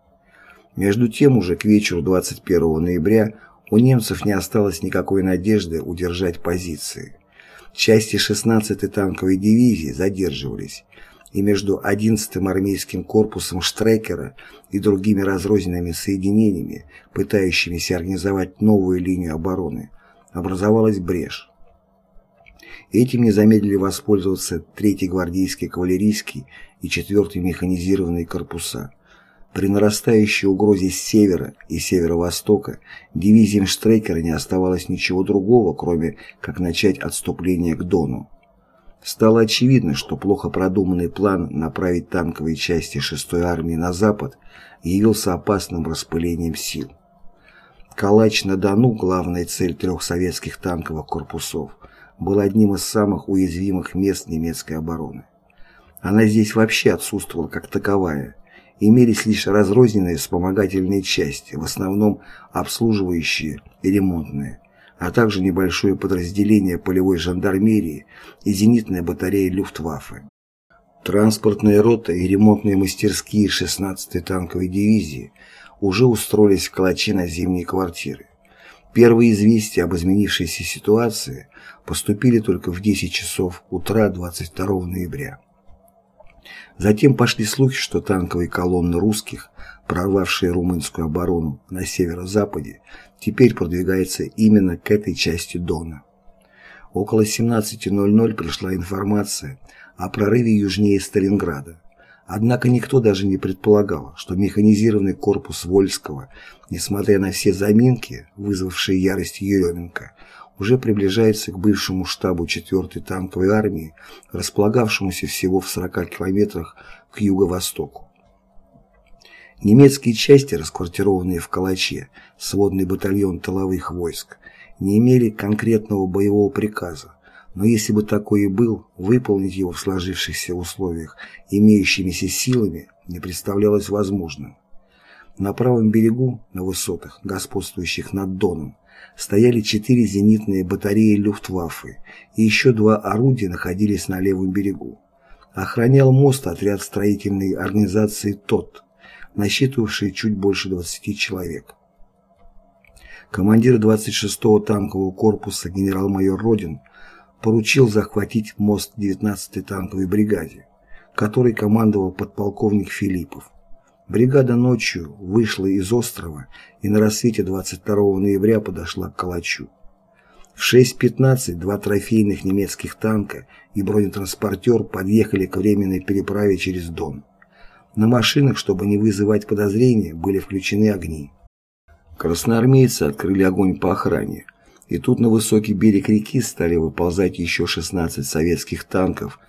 Между тем, уже к вечеру 21 ноября у немцев не осталось никакой надежды удержать позиции. Части 16-й танковой дивизии задерживались, и между 11-м армейским корпусом Штрекера и другими разрозненными соединениями, пытающимися организовать новую линию обороны, образовалась брешь. Этим не замедлили воспользоваться 3-й гвардейский кавалерийский и 4-й механизированные корпуса – при нарастающей угрозе с севера и северо-востока дивизиям Штрейкера не оставалось ничего другого, кроме как начать отступление к Дону. Стало очевидно, что плохо продуманный план направить танковые части 6-й армии на запад явился опасным распылением сил. Калач-на-Дону, главная цель трех советских танковых корпусов, был одним из самых уязвимых мест немецкой обороны. Она здесь вообще отсутствовала как таковая – имелись лишь разрозненные вспомогательные части, в основном обслуживающие и ремонтные, а также небольшое подразделение полевой жандармерии и зенитная батарея Люфтваффе. Транспортная рота и ремонтные мастерские 16-й танковой дивизии уже устроились в Калаче на зимние квартиры. Первые известия об изменившейся ситуации поступили только в 10 часов утра 22 ноября. Затем пошли слухи, что танковые колонны русских, прорвавшие румынскую оборону на северо-западе, теперь продвигаются именно к этой части Дона. Около 17.00 пришла информация о прорыве южнее Сталинграда. Однако никто даже не предполагал, что механизированный корпус Вольского, несмотря на все заминки, вызвавшие ярость Еременко, уже приближается к бывшему штабу 4-й танковой армии, располагавшемуся всего в 40 километрах к юго-востоку. Немецкие части, расквартированные в Калаче, сводный батальон тыловых войск, не имели конкретного боевого приказа, но если бы такой и был, выполнить его в сложившихся условиях имеющимися силами не представлялось возможным. На правом берегу, на высотах, господствующих над Доном, стояли четыре зенитные батареи Люфтваффе, и еще два орудия находились на левом берегу. Охранял мост отряд строительной организации ТОТ, насчитывавший чуть больше 20 человек. Командир 26-го танкового корпуса генерал-майор Родин поручил захватить мост 19-й танковой бригаде, которой командовал подполковник Филиппов. Бригада ночью вышла из острова и на рассвете 22 ноября подошла к Калачу. В 6.15 два трофейных немецких танка и бронетранспортер подъехали к временной переправе через Дон. На машинах, чтобы не вызывать подозрения, были включены огни. Красноармейцы открыли огонь по охране, и тут на высокий берег реки стали выползать еще 16 советских танков,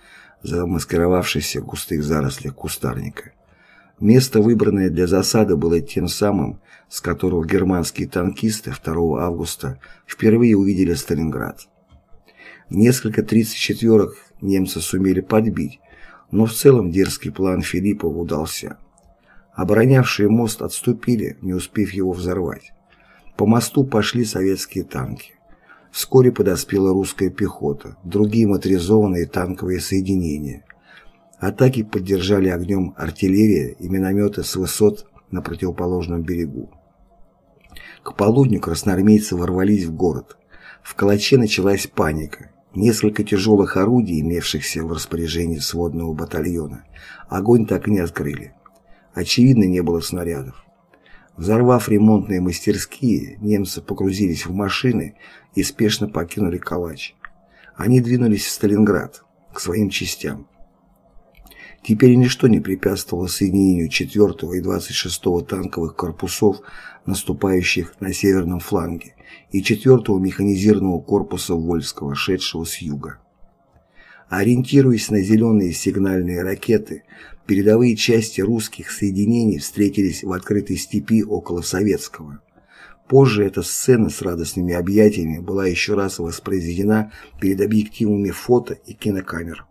замаскировавшихся в густых зарослях кустарника. Место, выбранное для засады, было тем самым, с которого германские танкисты 2 августа впервые увидели Сталинград. Несколько 34-ок немцы сумели подбить, но в целом дерзкий план Филиппова удался. Оборонявшие мост отступили, не успев его взорвать. По мосту пошли советские танки. Вскоре подоспела русская пехота, другие моторизованные танковые соединения. Атаки поддержали огнем артиллерия и минометы с высот на противоположном берегу. К полудню красноармейцы ворвались в город. В Калаче началась паника. Несколько тяжелых орудий, имевшихся в распоряжении сводного батальона, огонь так и не открыли. Очевидно, не было снарядов. Взорвав ремонтные мастерские, немцы погрузились в машины и спешно покинули Калач. Они двинулись в Сталинград, к своим частям. Теперь ничто не препятствовало соединению 4 и 26 танковых корпусов, наступающих на северном фланге, и 4 механизированного корпуса Вольского, шедшего с юга. Ориентируясь на зеленые сигнальные ракеты, передовые части русских соединений встретились в открытой степи около Советского. Позже эта сцена с радостными объятиями была еще раз воспроизведена перед объективами фото и кинокамер.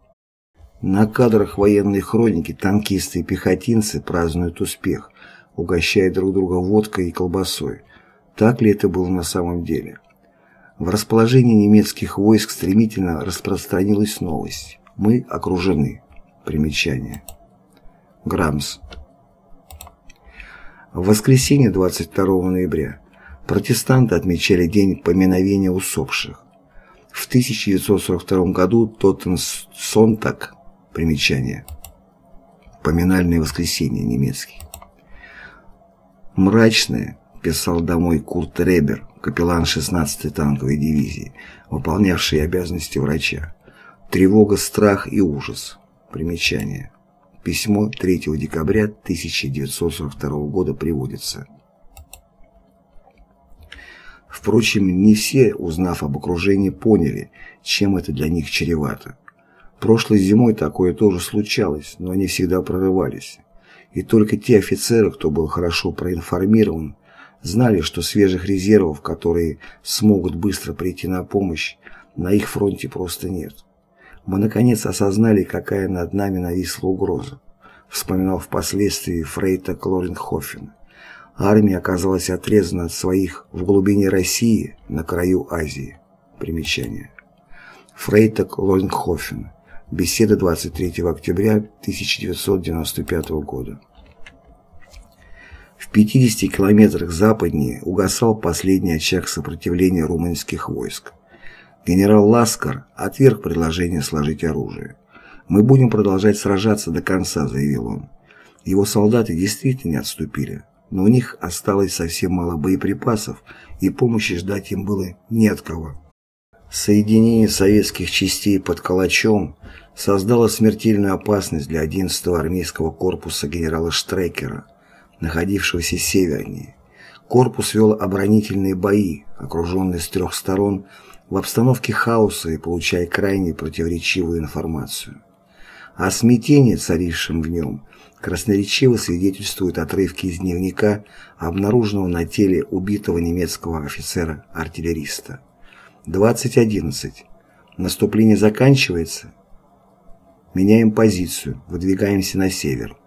На кадрах военной хроники танкисты и пехотинцы празднуют успех, угощая друг друга водкой и колбасой. Так ли это было на самом деле? В расположении немецких войск стремительно распространилась новость. Мы окружены. Примечание. Грамс. В воскресенье 22 ноября протестанты отмечали День поминовения усопших. В 1942 году Тоттен Сонтак, примечание, поминальное воскресенье немецкий. Мрачное, писал домой Курт Ребер, капеллан 16-й танковой дивизии, выполнявший обязанности врача. Тревога, страх и ужас. Примечание. Письмо 3 декабря 1942 года приводится. Впрочем, не все, узнав об окружении, поняли, чем это для них чревато. Прошлой зимой такое тоже случалось, но они всегда прорывались. И только те офицеры, кто был хорошо проинформирован, знали, что свежих резервов, которые смогут быстро прийти на помощь, на их фронте просто нет. Мы наконец осознали, какая над нами нависла угроза, вспоминал впоследствии Фрейта Клоренхофен. Армия оказалась отрезана от своих в глубине России, на краю Азии. Примечание. Фрейта Клоренхофен. Беседа 23 октября 1995 года. В 50 километрах западнее угасал последний очаг сопротивления румынских войск. Генерал Ласкар отверг предложение сложить оружие. «Мы будем продолжать сражаться до конца», — заявил он. Его солдаты действительно не отступили, но у них осталось совсем мало боеприпасов, и помощи ждать им было не от кого. Соединение советских частей под Калачом создало смертельную опасность для 11-го армейского корпуса генерала Штрекера, находившегося севернее. Корпус вел оборонительные бои, окруженный с трех сторон, в обстановке хаоса и получая крайне противоречивую информацию. О смятении, царившем в нем, красноречиво свидетельствуют отрывки из дневника, обнаруженного на теле убитого немецкого офицера-артиллериста. 20.11. Наступление заканчивается. Меняем позицию, выдвигаемся на север.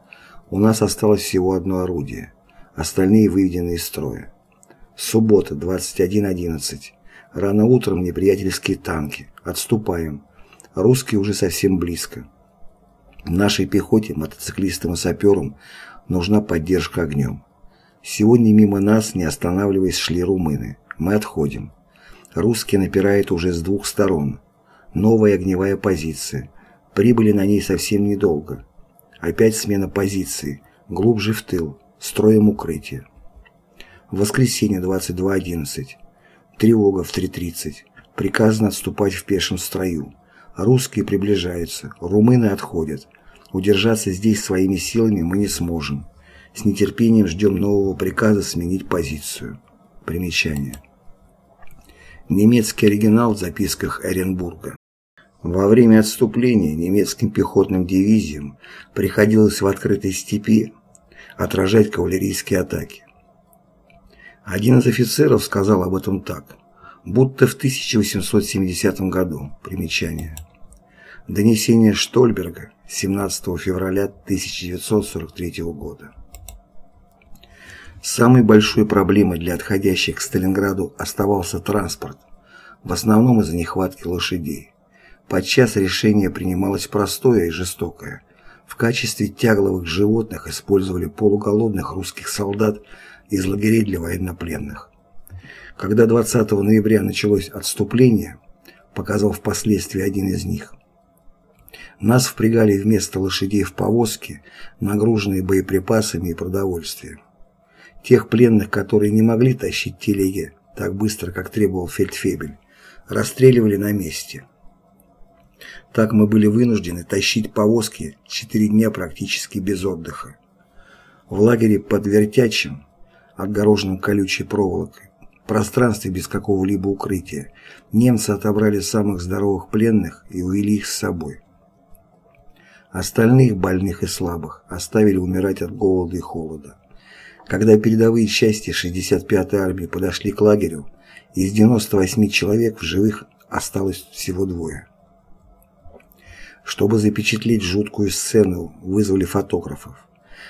У нас осталось всего одно орудие, остальные выведены из строя. Суббота, 21.11. Рано утром неприятельские танки. Отступаем. Русские уже совсем близко. Нашей пехоте, мотоциклистам и саперам нужна поддержка огнем. Сегодня мимо нас, не останавливаясь, шли румыны. Мы отходим. Русские напирают уже с двух сторон. Новая огневая позиция. Прибыли на ней совсем недолго. Опять смена позиции, глубже в тыл, строим укрытие. Воскресенье 22.11. Тревога в 3.30. Приказано отступать в пешем строю. Русские приближаются, румыны отходят. Удержаться здесь своими силами мы не сможем. С нетерпением ждем нового приказа сменить позицию. Примечание. Немецкий оригинал в записках Оренбурга. Во время отступления немецким пехотным дивизиям приходилось в открытой степи отражать кавалерийские атаки. Один из офицеров сказал об этом так, будто в 1870 году, примечание. Донесение Штольберга 17 февраля 1943 года. Самой большой проблемой для отходящих к Сталинграду оставался транспорт, в основном из-за нехватки лошадей. Подчас решение принималось простое и жестокое. В качестве тягловых животных использовали полуголодных русских солдат из лагерей для военнопленных. Когда 20 ноября началось отступление, показал впоследствии один из них, нас впрягали вместо лошадей в повозки, нагруженные боеприпасами и продовольствием. Тех пленных, которые не могли тащить телеги так быстро, как требовал фельдфебель, расстреливали на месте. Так мы были вынуждены тащить повозки четыре дня практически без отдыха. В лагере под Вертячим, отгороженном колючей проволокой, пространстве без какого-либо укрытия, немцы отобрали самых здоровых пленных и увели их с собой. Остальных, больных и слабых, оставили умирать от голода и холода. Когда передовые части 65-й армии подошли к лагерю, из 98 человек в живых осталось всего двое. Чтобы запечатлеть жуткую сцену, вызвали фотографов.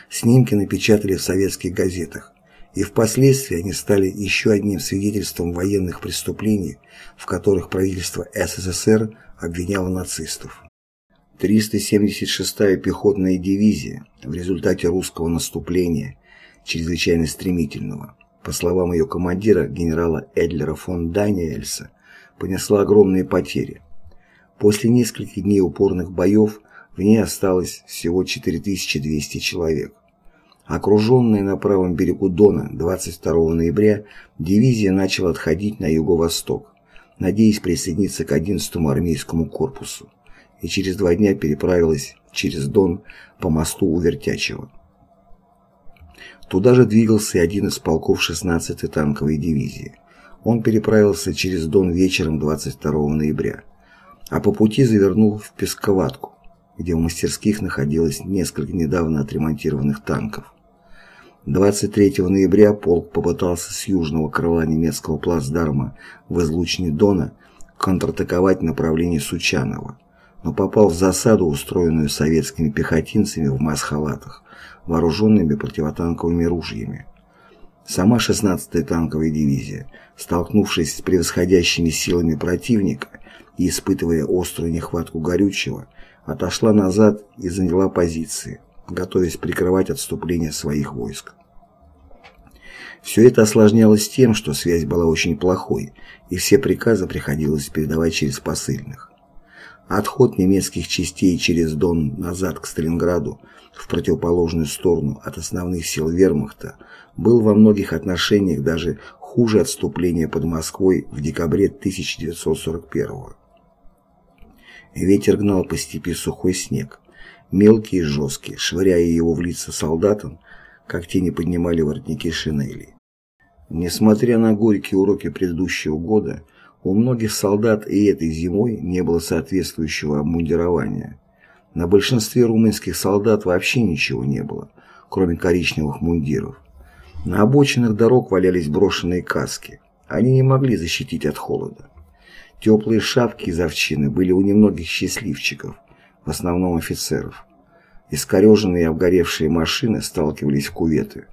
Снимки напечатали в советских газетах, и впоследствии они стали еще одним свидетельством военных преступлений, в которых правительство СССР обвиняло нацистов. 376-я пехотная дивизия в результате русского наступления, чрезвычайно стремительного, по словам ее командира генерала Эдлера фон Даниэльса, понесла огромные потери. После нескольких дней упорных боев в ней осталось всего 4200 человек. Окруженная на правом берегу Дона 22 ноября, дивизия начала отходить на юго-восток, надеясь присоединиться к 11-му армейскому корпусу, и через два дня переправилась через Дон по мосту у Вертячева. Туда же двигался один из полков 16-й танковой дивизии. Он переправился через Дон вечером 22 ноября, а по пути завернул в Песковатку, где в мастерских находилось несколько недавно отремонтированных танков. 23 ноября полк попытался с южного крыла немецкого плацдарма в излучине Дона контратаковать направление Сучанова, но попал в засаду, устроенную советскими пехотинцами в масс-халатах, вооруженными противотанковыми ружьями. Сама 16-я танковая дивизия, столкнувшись с превосходящими силами противника и испытывая острую нехватку горючего, отошла назад и заняла позиции, готовясь прикрывать отступление своих войск. Все это осложнялось тем, что связь была очень плохой, и все приказы приходилось передавать через посыльных. Отход немецких частей через Дон назад к Сталинграду в противоположную сторону от основных сил вермахта был во многих отношениях даже хуже отступления под Москвой в декабре 1941 года. Ветер гнал по степи сухой снег, мелкий и жесткий, швыряя его в лица солдатам, как те не поднимали воротники шинели. Несмотря на горькие уроки предыдущего года, у многих солдат и этой зимой не было соответствующего обмундирования. На большинстве румынских солдат вообще ничего не было, кроме коричневых мундиров. На обочинах дорог валялись брошенные каски. Они не могли защитить от холода. Теплые шапки из овчины были у немногих счастливчиков, в основном офицеров. Искореженные и обгоревшие машины сталкивались в куветы.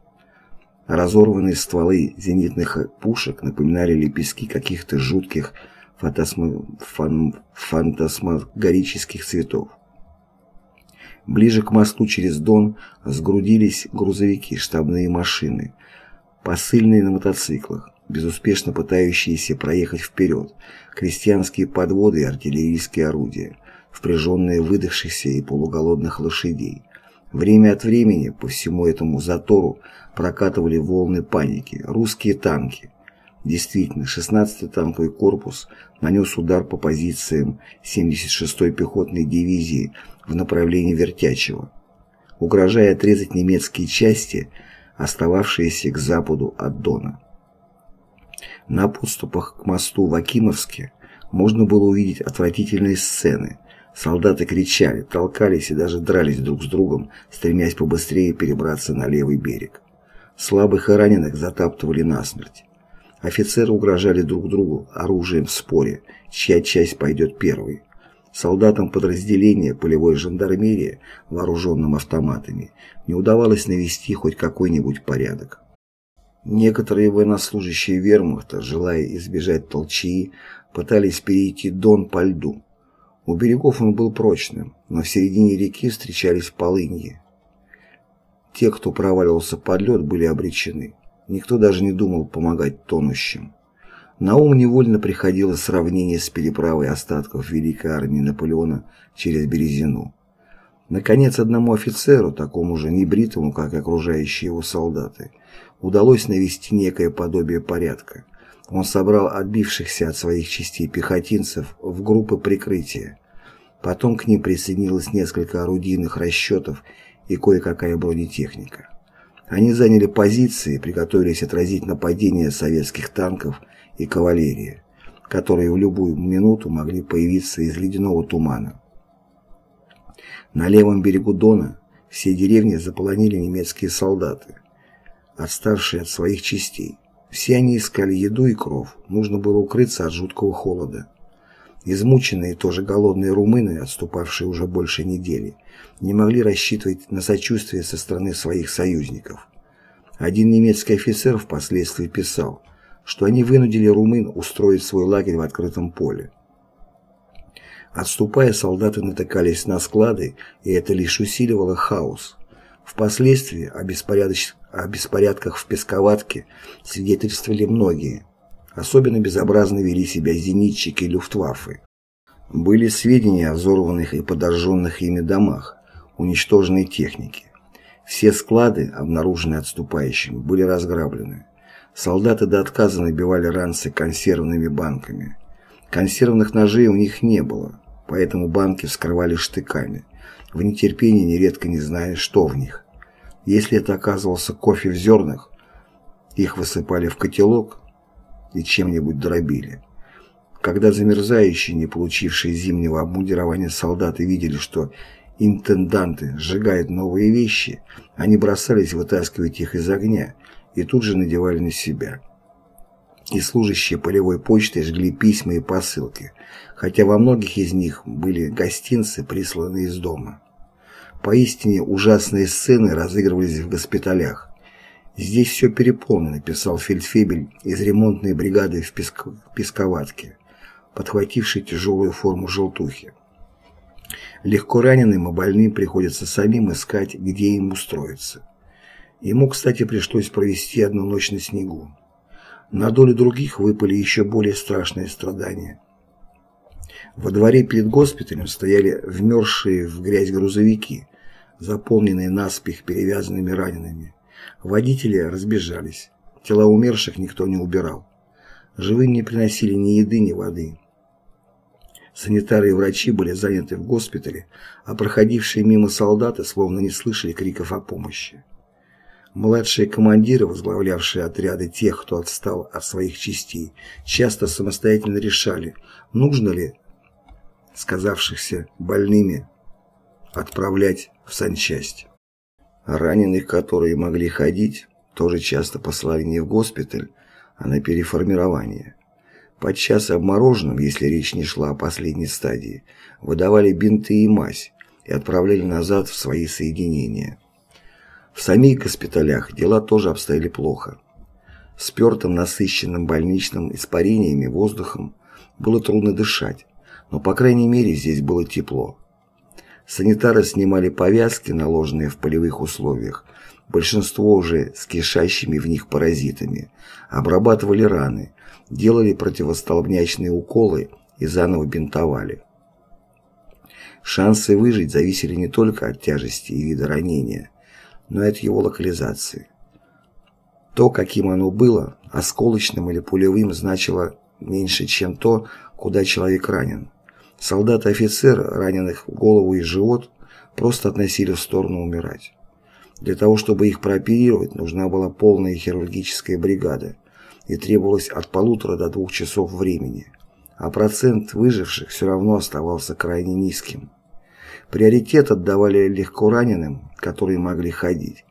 Разорванные стволы зенитных пушек напоминали лепестки каких-то жутких фантасма... фан... фантасмагорических цветов. Ближе к мосту через Дон сгрудились грузовики, штабные машины, посыльные на мотоциклах, безуспешно пытающиеся проехать вперед, крестьянские подводы и артиллерийские орудия впряженные выдохшихся и полуголодных лошадей. Время от времени по всему этому затору прокатывали волны паники, русские танки. Действительно, 16-й танковый корпус нанес удар по позициям 76-й пехотной дивизии в направлении Вертячева, угрожая отрезать немецкие части, остававшиеся к западу от Дона. На подступах к мосту в Акимовске можно было увидеть отвратительные сцены – Солдаты кричали, толкались и даже дрались друг с другом, стремясь побыстрее перебраться на левый берег. Слабых и раненых затаптывали насмерть. Офицеры угрожали друг другу оружием в споре, чья часть пойдет первой. Солдатам подразделения полевой жандармерии, вооруженным автоматами, не удавалось навести хоть какой-нибудь порядок. Некоторые военнослужащие вермахта, желая избежать толчии, пытались перейти Дон по льду. У берегов он был прочным, но в середине реки встречались полыньи. Те, кто проваливался под лед, были обречены. Никто даже не думал помогать тонущим. На ум невольно приходило сравнение с переправой остатков Великой армии Наполеона через Березину. Наконец, одному офицеру, такому же небритому, как окружающие его солдаты, удалось навести некое подобие порядка. Он собрал отбившихся от своих частей пехотинцев в группы прикрытия. Потом к ним присоединилось несколько орудийных расчетов и кое-какая бронетехника. Они заняли позиции и приготовились отразить нападение советских танков и кавалерии, которые в любую минуту могли появиться из ледяного тумана. На левом берегу Дона все деревни заполонили немецкие солдаты, отставшие от своих частей. Все они искали еду и кров, нужно было укрыться от жуткого холода. Измученные, тоже голодные румыны, отступавшие уже больше недели, не могли рассчитывать на сочувствие со стороны своих союзников. Один немецкий офицер впоследствии писал, что они вынудили румын устроить свой лагерь в открытом поле. Отступая, солдаты натыкались на склады, и это лишь усиливало хаос. Впоследствии о, беспорядоч... о беспорядках в Песковатке свидетельствовали многие. Особенно безобразно вели себя зенитчики Люфтваффе. Были сведения о взорванных и подожженных ими домах, уничтоженной технике. Все склады, обнаруженные отступающими, были разграблены. Солдаты до отказа набивали ранцы консервными банками. Консервных ножей у них не было, поэтому банки вскрывали штыками, в нетерпении нередко не зная, что в них. Если это оказывался кофе в зернах, их высыпали в котелок и чем-нибудь дробили. Когда замерзающие, не получившие зимнего обмундирования солдаты видели, что интенданты сжигают новые вещи, они бросались вытаскивать их из огня и тут же надевали на себя и служащие полевой почтой жгли письма и посылки, хотя во многих из них были гостинцы, присланные из дома. Поистине ужасные сцены разыгрывались в госпиталях. «Здесь все переполнено», – писал фельдфебель из ремонтной бригады в Песк... Песковатке, подхвативший тяжелую форму желтухи. Легко раненым и больным приходится самим искать, где им устроиться. Ему, кстати, пришлось провести одну ночь на снегу. На долю других выпали еще более страшные страдания. Во дворе перед госпиталем стояли вмерзшие в грязь грузовики, заполненные наспех перевязанными ранеными. Водители разбежались. Тела умерших никто не убирал. Живым не приносили ни еды, ни воды. Санитары и врачи были заняты в госпитале, а проходившие мимо солдаты словно не слышали криков о помощи. Младшие командиры, возглавлявшие отряды тех, кто отстал от своих частей, часто самостоятельно решали, нужно ли сказавшихся больными отправлять в санчасть. Раненых, которые могли ходить, тоже часто послали не в госпиталь, а на переформирование. Подчас обмороженным, если речь не шла о последней стадии, выдавали бинты и мазь и отправляли назад в свои соединения. В самих госпиталях дела тоже обстояли плохо. Спертым, насыщенным больничным испарениями воздухом было трудно дышать, но по крайней мере здесь было тепло. Санитары снимали повязки, наложенные в полевых условиях, большинство уже с кишащими в них паразитами, обрабатывали раны, делали противостолбнячные уколы и заново бинтовали. Шансы выжить зависели не только от тяжести и вида ранения, но и от его локализации. То, каким оно было, осколочным или пулевым, значило меньше, чем то, куда человек ранен. Солдат и офицер, раненых в голову и живот, просто относили в сторону умирать. Для того, чтобы их прооперировать, нужна была полная хирургическая бригада и требовалось от полутора до двух часов времени, а процент выживших все равно оставался крайне низким. Приоритет отдавали легко раненым, которые могли ходить.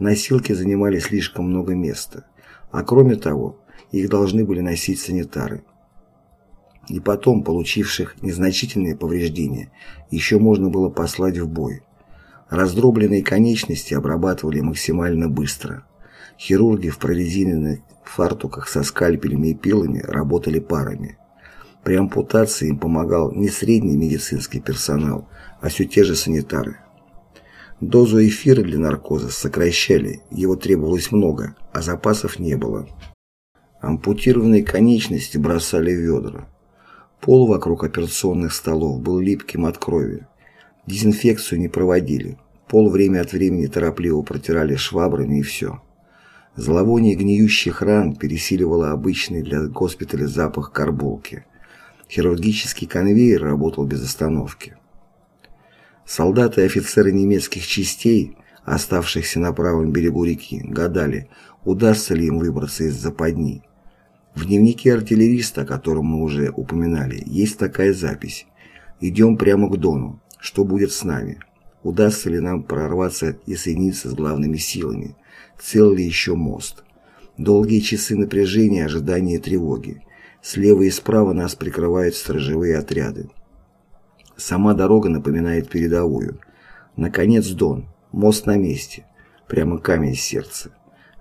Носилки занимали слишком много места, а кроме того, их должны были носить санитары. И потом, получивших незначительные повреждения, еще можно было послать в бой. Раздробленные конечности обрабатывали максимально быстро. Хирурги в прорезиненных фартуках со скальпелями и пилами работали парами. При ампутации им помогал не средний медицинский персонал, а все те же санитары. Дозу эфира для наркоза сокращали, его требовалось много, а запасов не было. Ампутированные конечности бросали в ведра. Пол вокруг операционных столов был липким от крови. Дезинфекцию не проводили. Пол время от времени торопливо протирали швабрами и все. Зловоние гниющих ран пересиливало обычный для госпиталя запах карболки – Хирургический конвейер работал без остановки. Солдаты и офицеры немецких частей, оставшихся на правом берегу реки, гадали, удастся ли им выбраться из западни. В дневнике артиллериста, о котором мы уже упоминали, есть такая запись. «Идем прямо к Дону. Что будет с нами? Удастся ли нам прорваться и соединиться с главными силами? Цел ли еще мост? Долгие часы напряжения, ожидания и тревоги. Слева и справа нас прикрывают сторожевые отряды. Сама дорога напоминает передовую. Наконец Дон. Мост на месте. Прямо камень сердца.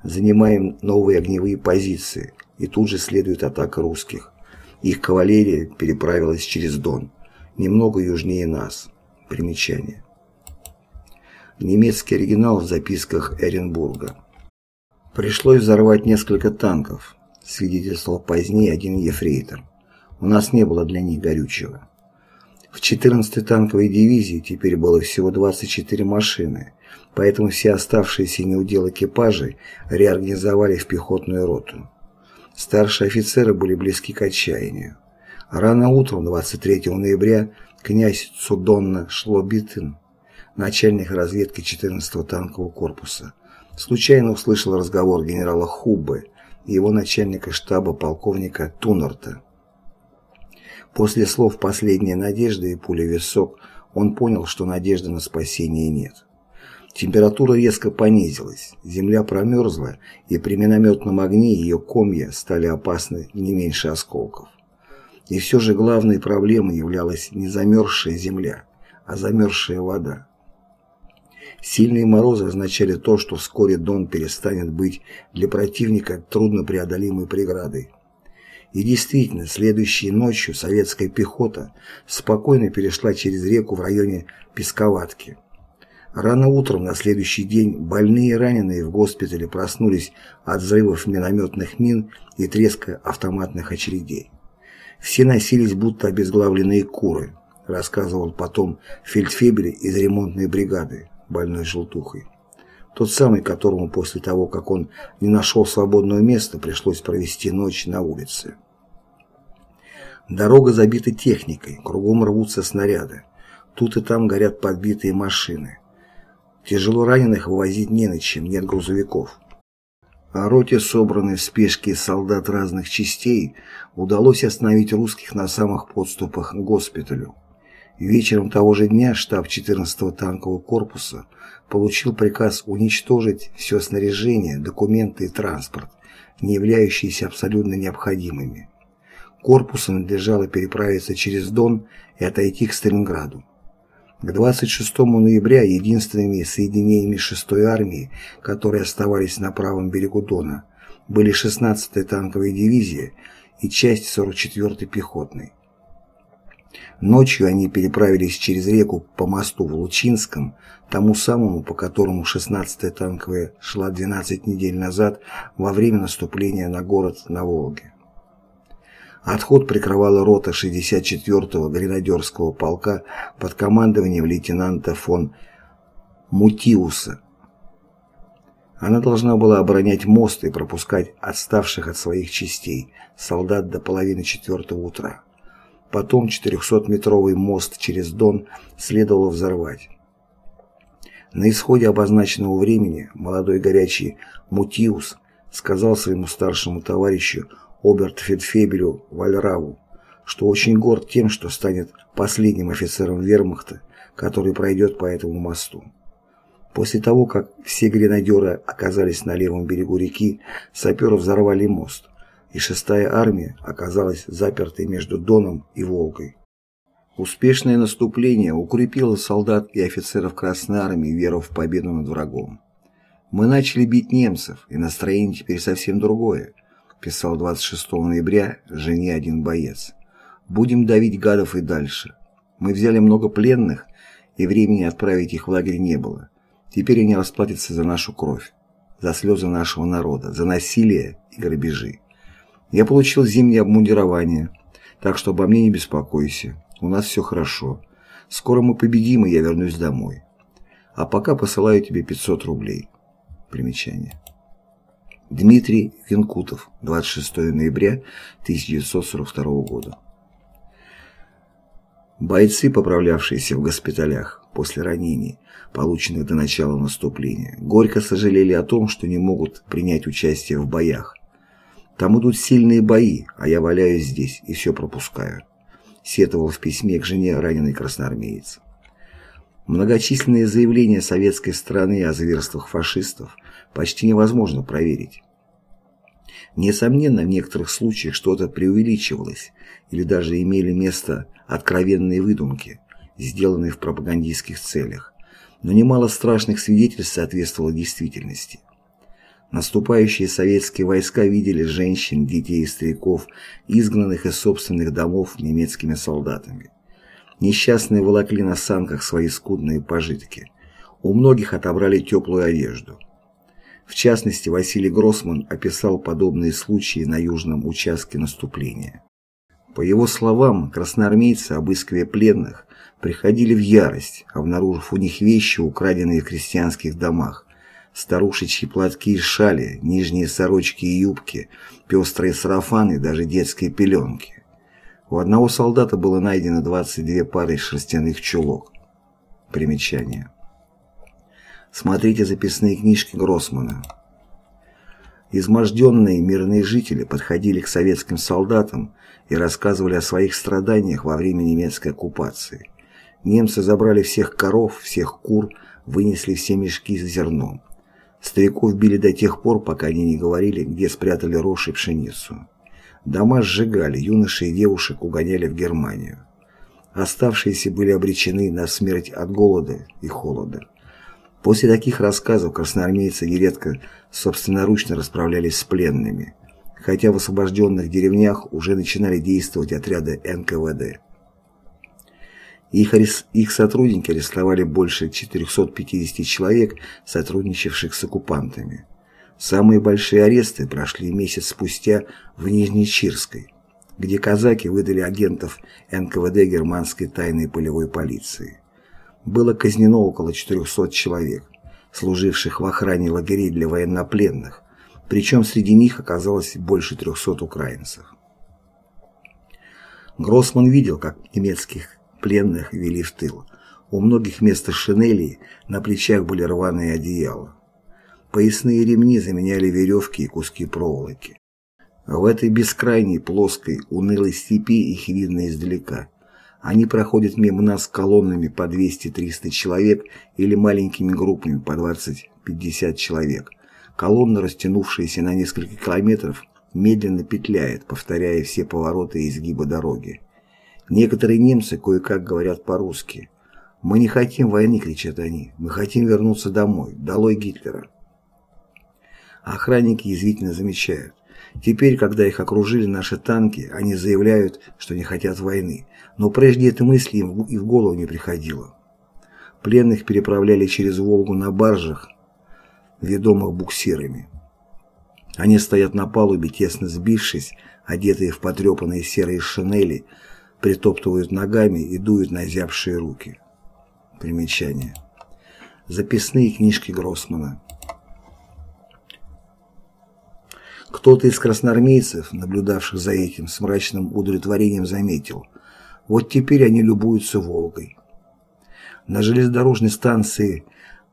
Занимаем новые огневые позиции, и тут же следует атака русских. Их кавалерия переправилась через Дон, немного южнее нас. Примечание. Немецкий оригинал в записках Эренбурга. Пришлось взорвать несколько танков, свидетельствовал позднее один ефрейтор. У нас не было для них горючего. В 14-й танковой дивизии теперь было всего 24 машины, поэтому все оставшиеся неудел экипажей реорганизовали в пехотную роту. Старшие офицеры были близки к отчаянию. Рано утром 23 ноября князь Цудонна Шлобитин, начальник разведки 14-го танкового корпуса, случайно услышал разговор генерала Хуббы и его начальника штаба полковника Тунорта. После слов «последняя надежда» и пуля висок он понял, что надежды на спасение нет. Температура резко понизилась, земля промерзла, и при минометном огне ее комья стали опасны не меньше осколков. И все же главной проблемой являлась не замерзшая земля, а замерзшая вода. Сильные морозы означали то, что вскоре Дон перестанет быть для противника труднопреодолимой преградой. И действительно, следующей ночью советская пехота спокойно перешла через реку в районе Песковатки. Рано утром на следующий день больные и раненые в госпитале проснулись от взрывов минометных мин и треска автоматных очередей. Все носились будто обезглавленные куры, рассказывал потом фельдфебель из ремонтной бригады, больной желтухой. Тот самый, которому после того, как он не нашел свободного места, пришлось провести ночь на улице. Дорога забита техникой, кругом рвутся снаряды. Тут и там горят подбитые машины. Тяжело раненых вывозить не на чем, нет грузовиков. О роте, собранной в спешке солдат разных частей, удалось остановить русских на самых подступах к госпиталю. Вечером того же дня штаб 14-го танкового корпуса получил приказ уничтожить все снаряжение, документы и транспорт, не являющиеся абсолютно необходимыми. Корпусу надлежало переправиться через Дон и отойти к Сталинграду. К 26 ноября единственными соединениями 6-й армии, которые оставались на правом берегу Дона, были 16-я танковая дивизия и часть 44-й пехотной. Ночью они переправились через реку по мосту в Лучинском, тому самому, по которому 16-я танковая шла 12 недель назад во время наступления на город на Волге. Отход прикрывала рота 64-го гренадерского полка под командованием лейтенанта фон Мутиуса. Она должна была оборонять мост и пропускать отставших от своих частей солдат до половины четвертого утра. Потом 400-метровый мост через Дон следовало взорвать. На исходе обозначенного времени молодой горячий Мутиус сказал своему старшему товарищу оберт-фельдфебелю Вальраву, что очень горд тем, что станет последним офицером вермахта, который пройдет по этому мосту. После того, как все гренадеры оказались на левом берегу реки, саперы взорвали мост, и шестая армия оказалась запертой между Доном и Волгой. Успешное наступление укрепило солдат и офицеров Красной Армии веру в победу над врагом. Мы начали бить немцев, и настроение теперь совсем другое писал 26 ноября жене один боец. «Будем давить гадов и дальше. Мы взяли много пленных, и времени отправить их в лагерь не было. Теперь они расплатятся за нашу кровь, за слезы нашего народа, за насилие и грабежи. Я получил зимнее обмундирование, так что обо мне не беспокойся. У нас все хорошо. Скоро мы победим, и я вернусь домой. А пока посылаю тебе 500 рублей». Примечание. Дмитрий Винкутов, 26 ноября 1942 года. Бойцы, поправлявшиеся в госпиталях после ранений, полученных до начала наступления, горько сожалели о том, что не могут принять участие в боях. Там идут сильные бои, а я валяюсь здесь и все пропускаю. Сетовал в письме к жене раненый красноармеец. Многочисленные заявления советской стороны о зверствах фашистов почти невозможно проверить. Несомненно, в некоторых случаях что-то преувеличивалось или даже имели место откровенные выдумки, сделанные в пропагандистских целях, но немало страшных свидетельств соответствовало действительности. Наступающие советские войска видели женщин, детей и стариков, изгнанных из собственных домов немецкими солдатами. Несчастные волокли на санках свои скудные пожитки. У многих отобрали теплую одежду. В частности, Василий Гроссман описал подобные случаи на южном участке наступления. По его словам, красноармейцы, обыскивая пленных, приходили в ярость, обнаружив у них вещи, украденные в крестьянских домах, старушечьи платки и шали, нижние сорочки и юбки, пестрые сарафаны, даже детские пеленки. У одного солдата было найдено 22 пары шерстяных чулок. Примечание. Смотрите записные книжки Гроссмана. Изможденные мирные жители подходили к советским солдатам и рассказывали о своих страданиях во время немецкой оккупации. Немцы забрали всех коров, всех кур, вынесли все мешки с зерном. Стариков били до тех пор, пока они не говорили, где спрятали рожь и пшеницу. Дома сжигали, юношей и девушек угоняли в Германию. Оставшиеся были обречены на смерть от голода и холода. После таких рассказов красноармейцы нередко собственноручно расправлялись с пленными, хотя в освобожденных деревнях уже начинали действовать отряды НКВД. Их, их сотрудники арестовали больше 450 человек, сотрудничавших с оккупантами. Самые большие аресты прошли месяц спустя в Нижнечирской, где казаки выдали агентов НКВД германской тайной полевой полиции было казнено около 400 человек, служивших в охране лагерей для военнопленных, причем среди них оказалось больше 300 украинцев. Гроссман видел, как немецких пленных вели в тыл. У многих вместо шинелей на плечах были рваные одеяла. Поясные ремни заменяли веревки и куски проволоки. В этой бескрайней, плоской, унылой степи их видно издалека – они проходят мимо нас колоннами по 200-300 человек или маленькими группами по 20-50 человек. Колонна, растянувшаяся на несколько километров, медленно петляет, повторяя все повороты и изгибы дороги. Некоторые немцы кое-как говорят по-русски. «Мы не хотим войны», — кричат они. «Мы хотим вернуться домой. Долой Гитлера». Охранники язвительно замечают. Теперь, когда их окружили наши танки, они заявляют, что не хотят войны но прежде этой мысли им и в голову не приходило. Пленных переправляли через Волгу на баржах, ведомых буксирами. Они стоят на палубе, тесно сбившись, одетые в потрепанные серые шинели, притоптывают ногами и дуют на зябшие руки. Примечание. Записные книжки Гроссмана. Кто-то из красноармейцев, наблюдавших за этим с мрачным удовлетворением, заметил – вот теперь они любуются Волгой. На железнодорожной станции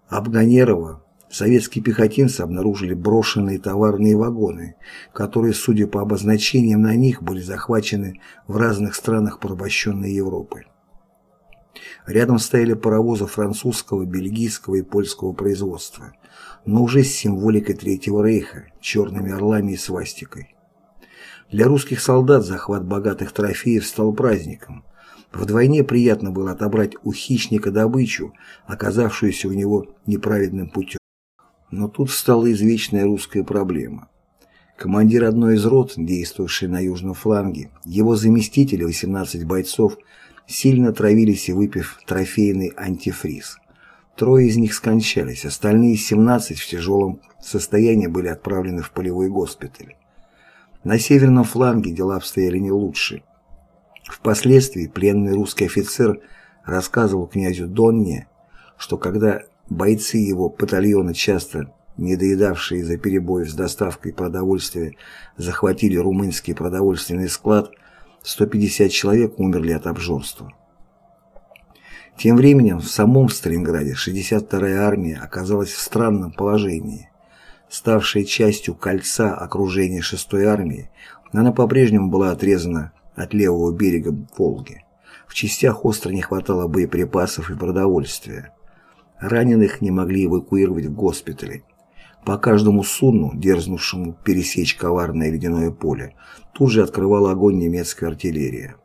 Абганерова советские пехотинцы обнаружили брошенные товарные вагоны, которые, судя по обозначениям на них, были захвачены в разных странах порабощенной Европы. Рядом стояли паровозы французского, бельгийского и польского производства, но уже с символикой Третьего Рейха, черными орлами и свастикой. Для русских солдат захват богатых трофеев стал праздником. Вдвойне приятно было отобрать у хищника добычу, оказавшуюся у него неправедным путем. Но тут стала извечная русская проблема. Командир одной из рот, действовавший на южном фланге, его заместители, 18 бойцов, сильно травились и выпив трофейный антифриз. Трое из них скончались, остальные 17 в тяжелом состоянии были отправлены в полевой госпиталь. На северном фланге дела обстояли не лучше. Впоследствии пленный русский офицер рассказывал князю Донне, что когда бойцы его батальона, часто недоедавшие из-за перебоев с доставкой продовольствия, захватили румынский продовольственный склад, 150 человек умерли от обжорства. Тем временем в самом Сталинграде 62-я армия оказалась в странном положении. Ставшая частью кольца окружения 6-й армии, она по-прежнему была отрезана от левого берега Волги. В частях остро не хватало боеприпасов и продовольствия. Раненых не могли эвакуировать в госпитали. По каждому судну, дерзнувшему пересечь коварное ледяное поле, тут же открывала огонь немецкая артиллерия.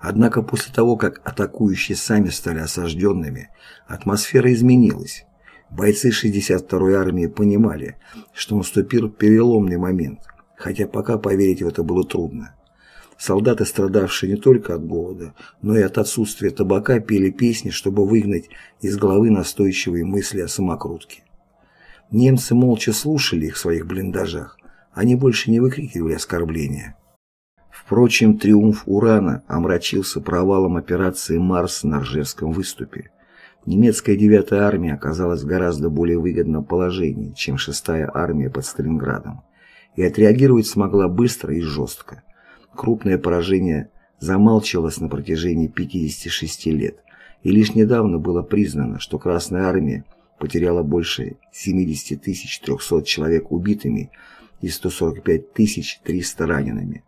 Однако после того, как атакующие сами стали осажденными, атмосфера изменилась. Бойцы 62-й армии понимали, что наступил переломный момент, хотя пока поверить в это было трудно. Солдаты, страдавшие не только от голода, но и от отсутствия табака, пели песни, чтобы выгнать из головы настойчивые мысли о самокрутке. Немцы молча слушали их в своих блиндажах, они больше не выкрикивали оскорбления. Впрочем, триумф Урана омрачился провалом операции «Марс» на Ржевском выступе. Немецкая 9-я армия оказалась в гораздо более выгодном положении, чем 6-я армия под Сталинградом, и отреагировать смогла быстро и жестко. Крупное поражение замалчивалось на протяжении 56 лет, и лишь недавно было признано, что Красная армия потеряла больше 70 300 человек убитыми и 145 300 ранеными.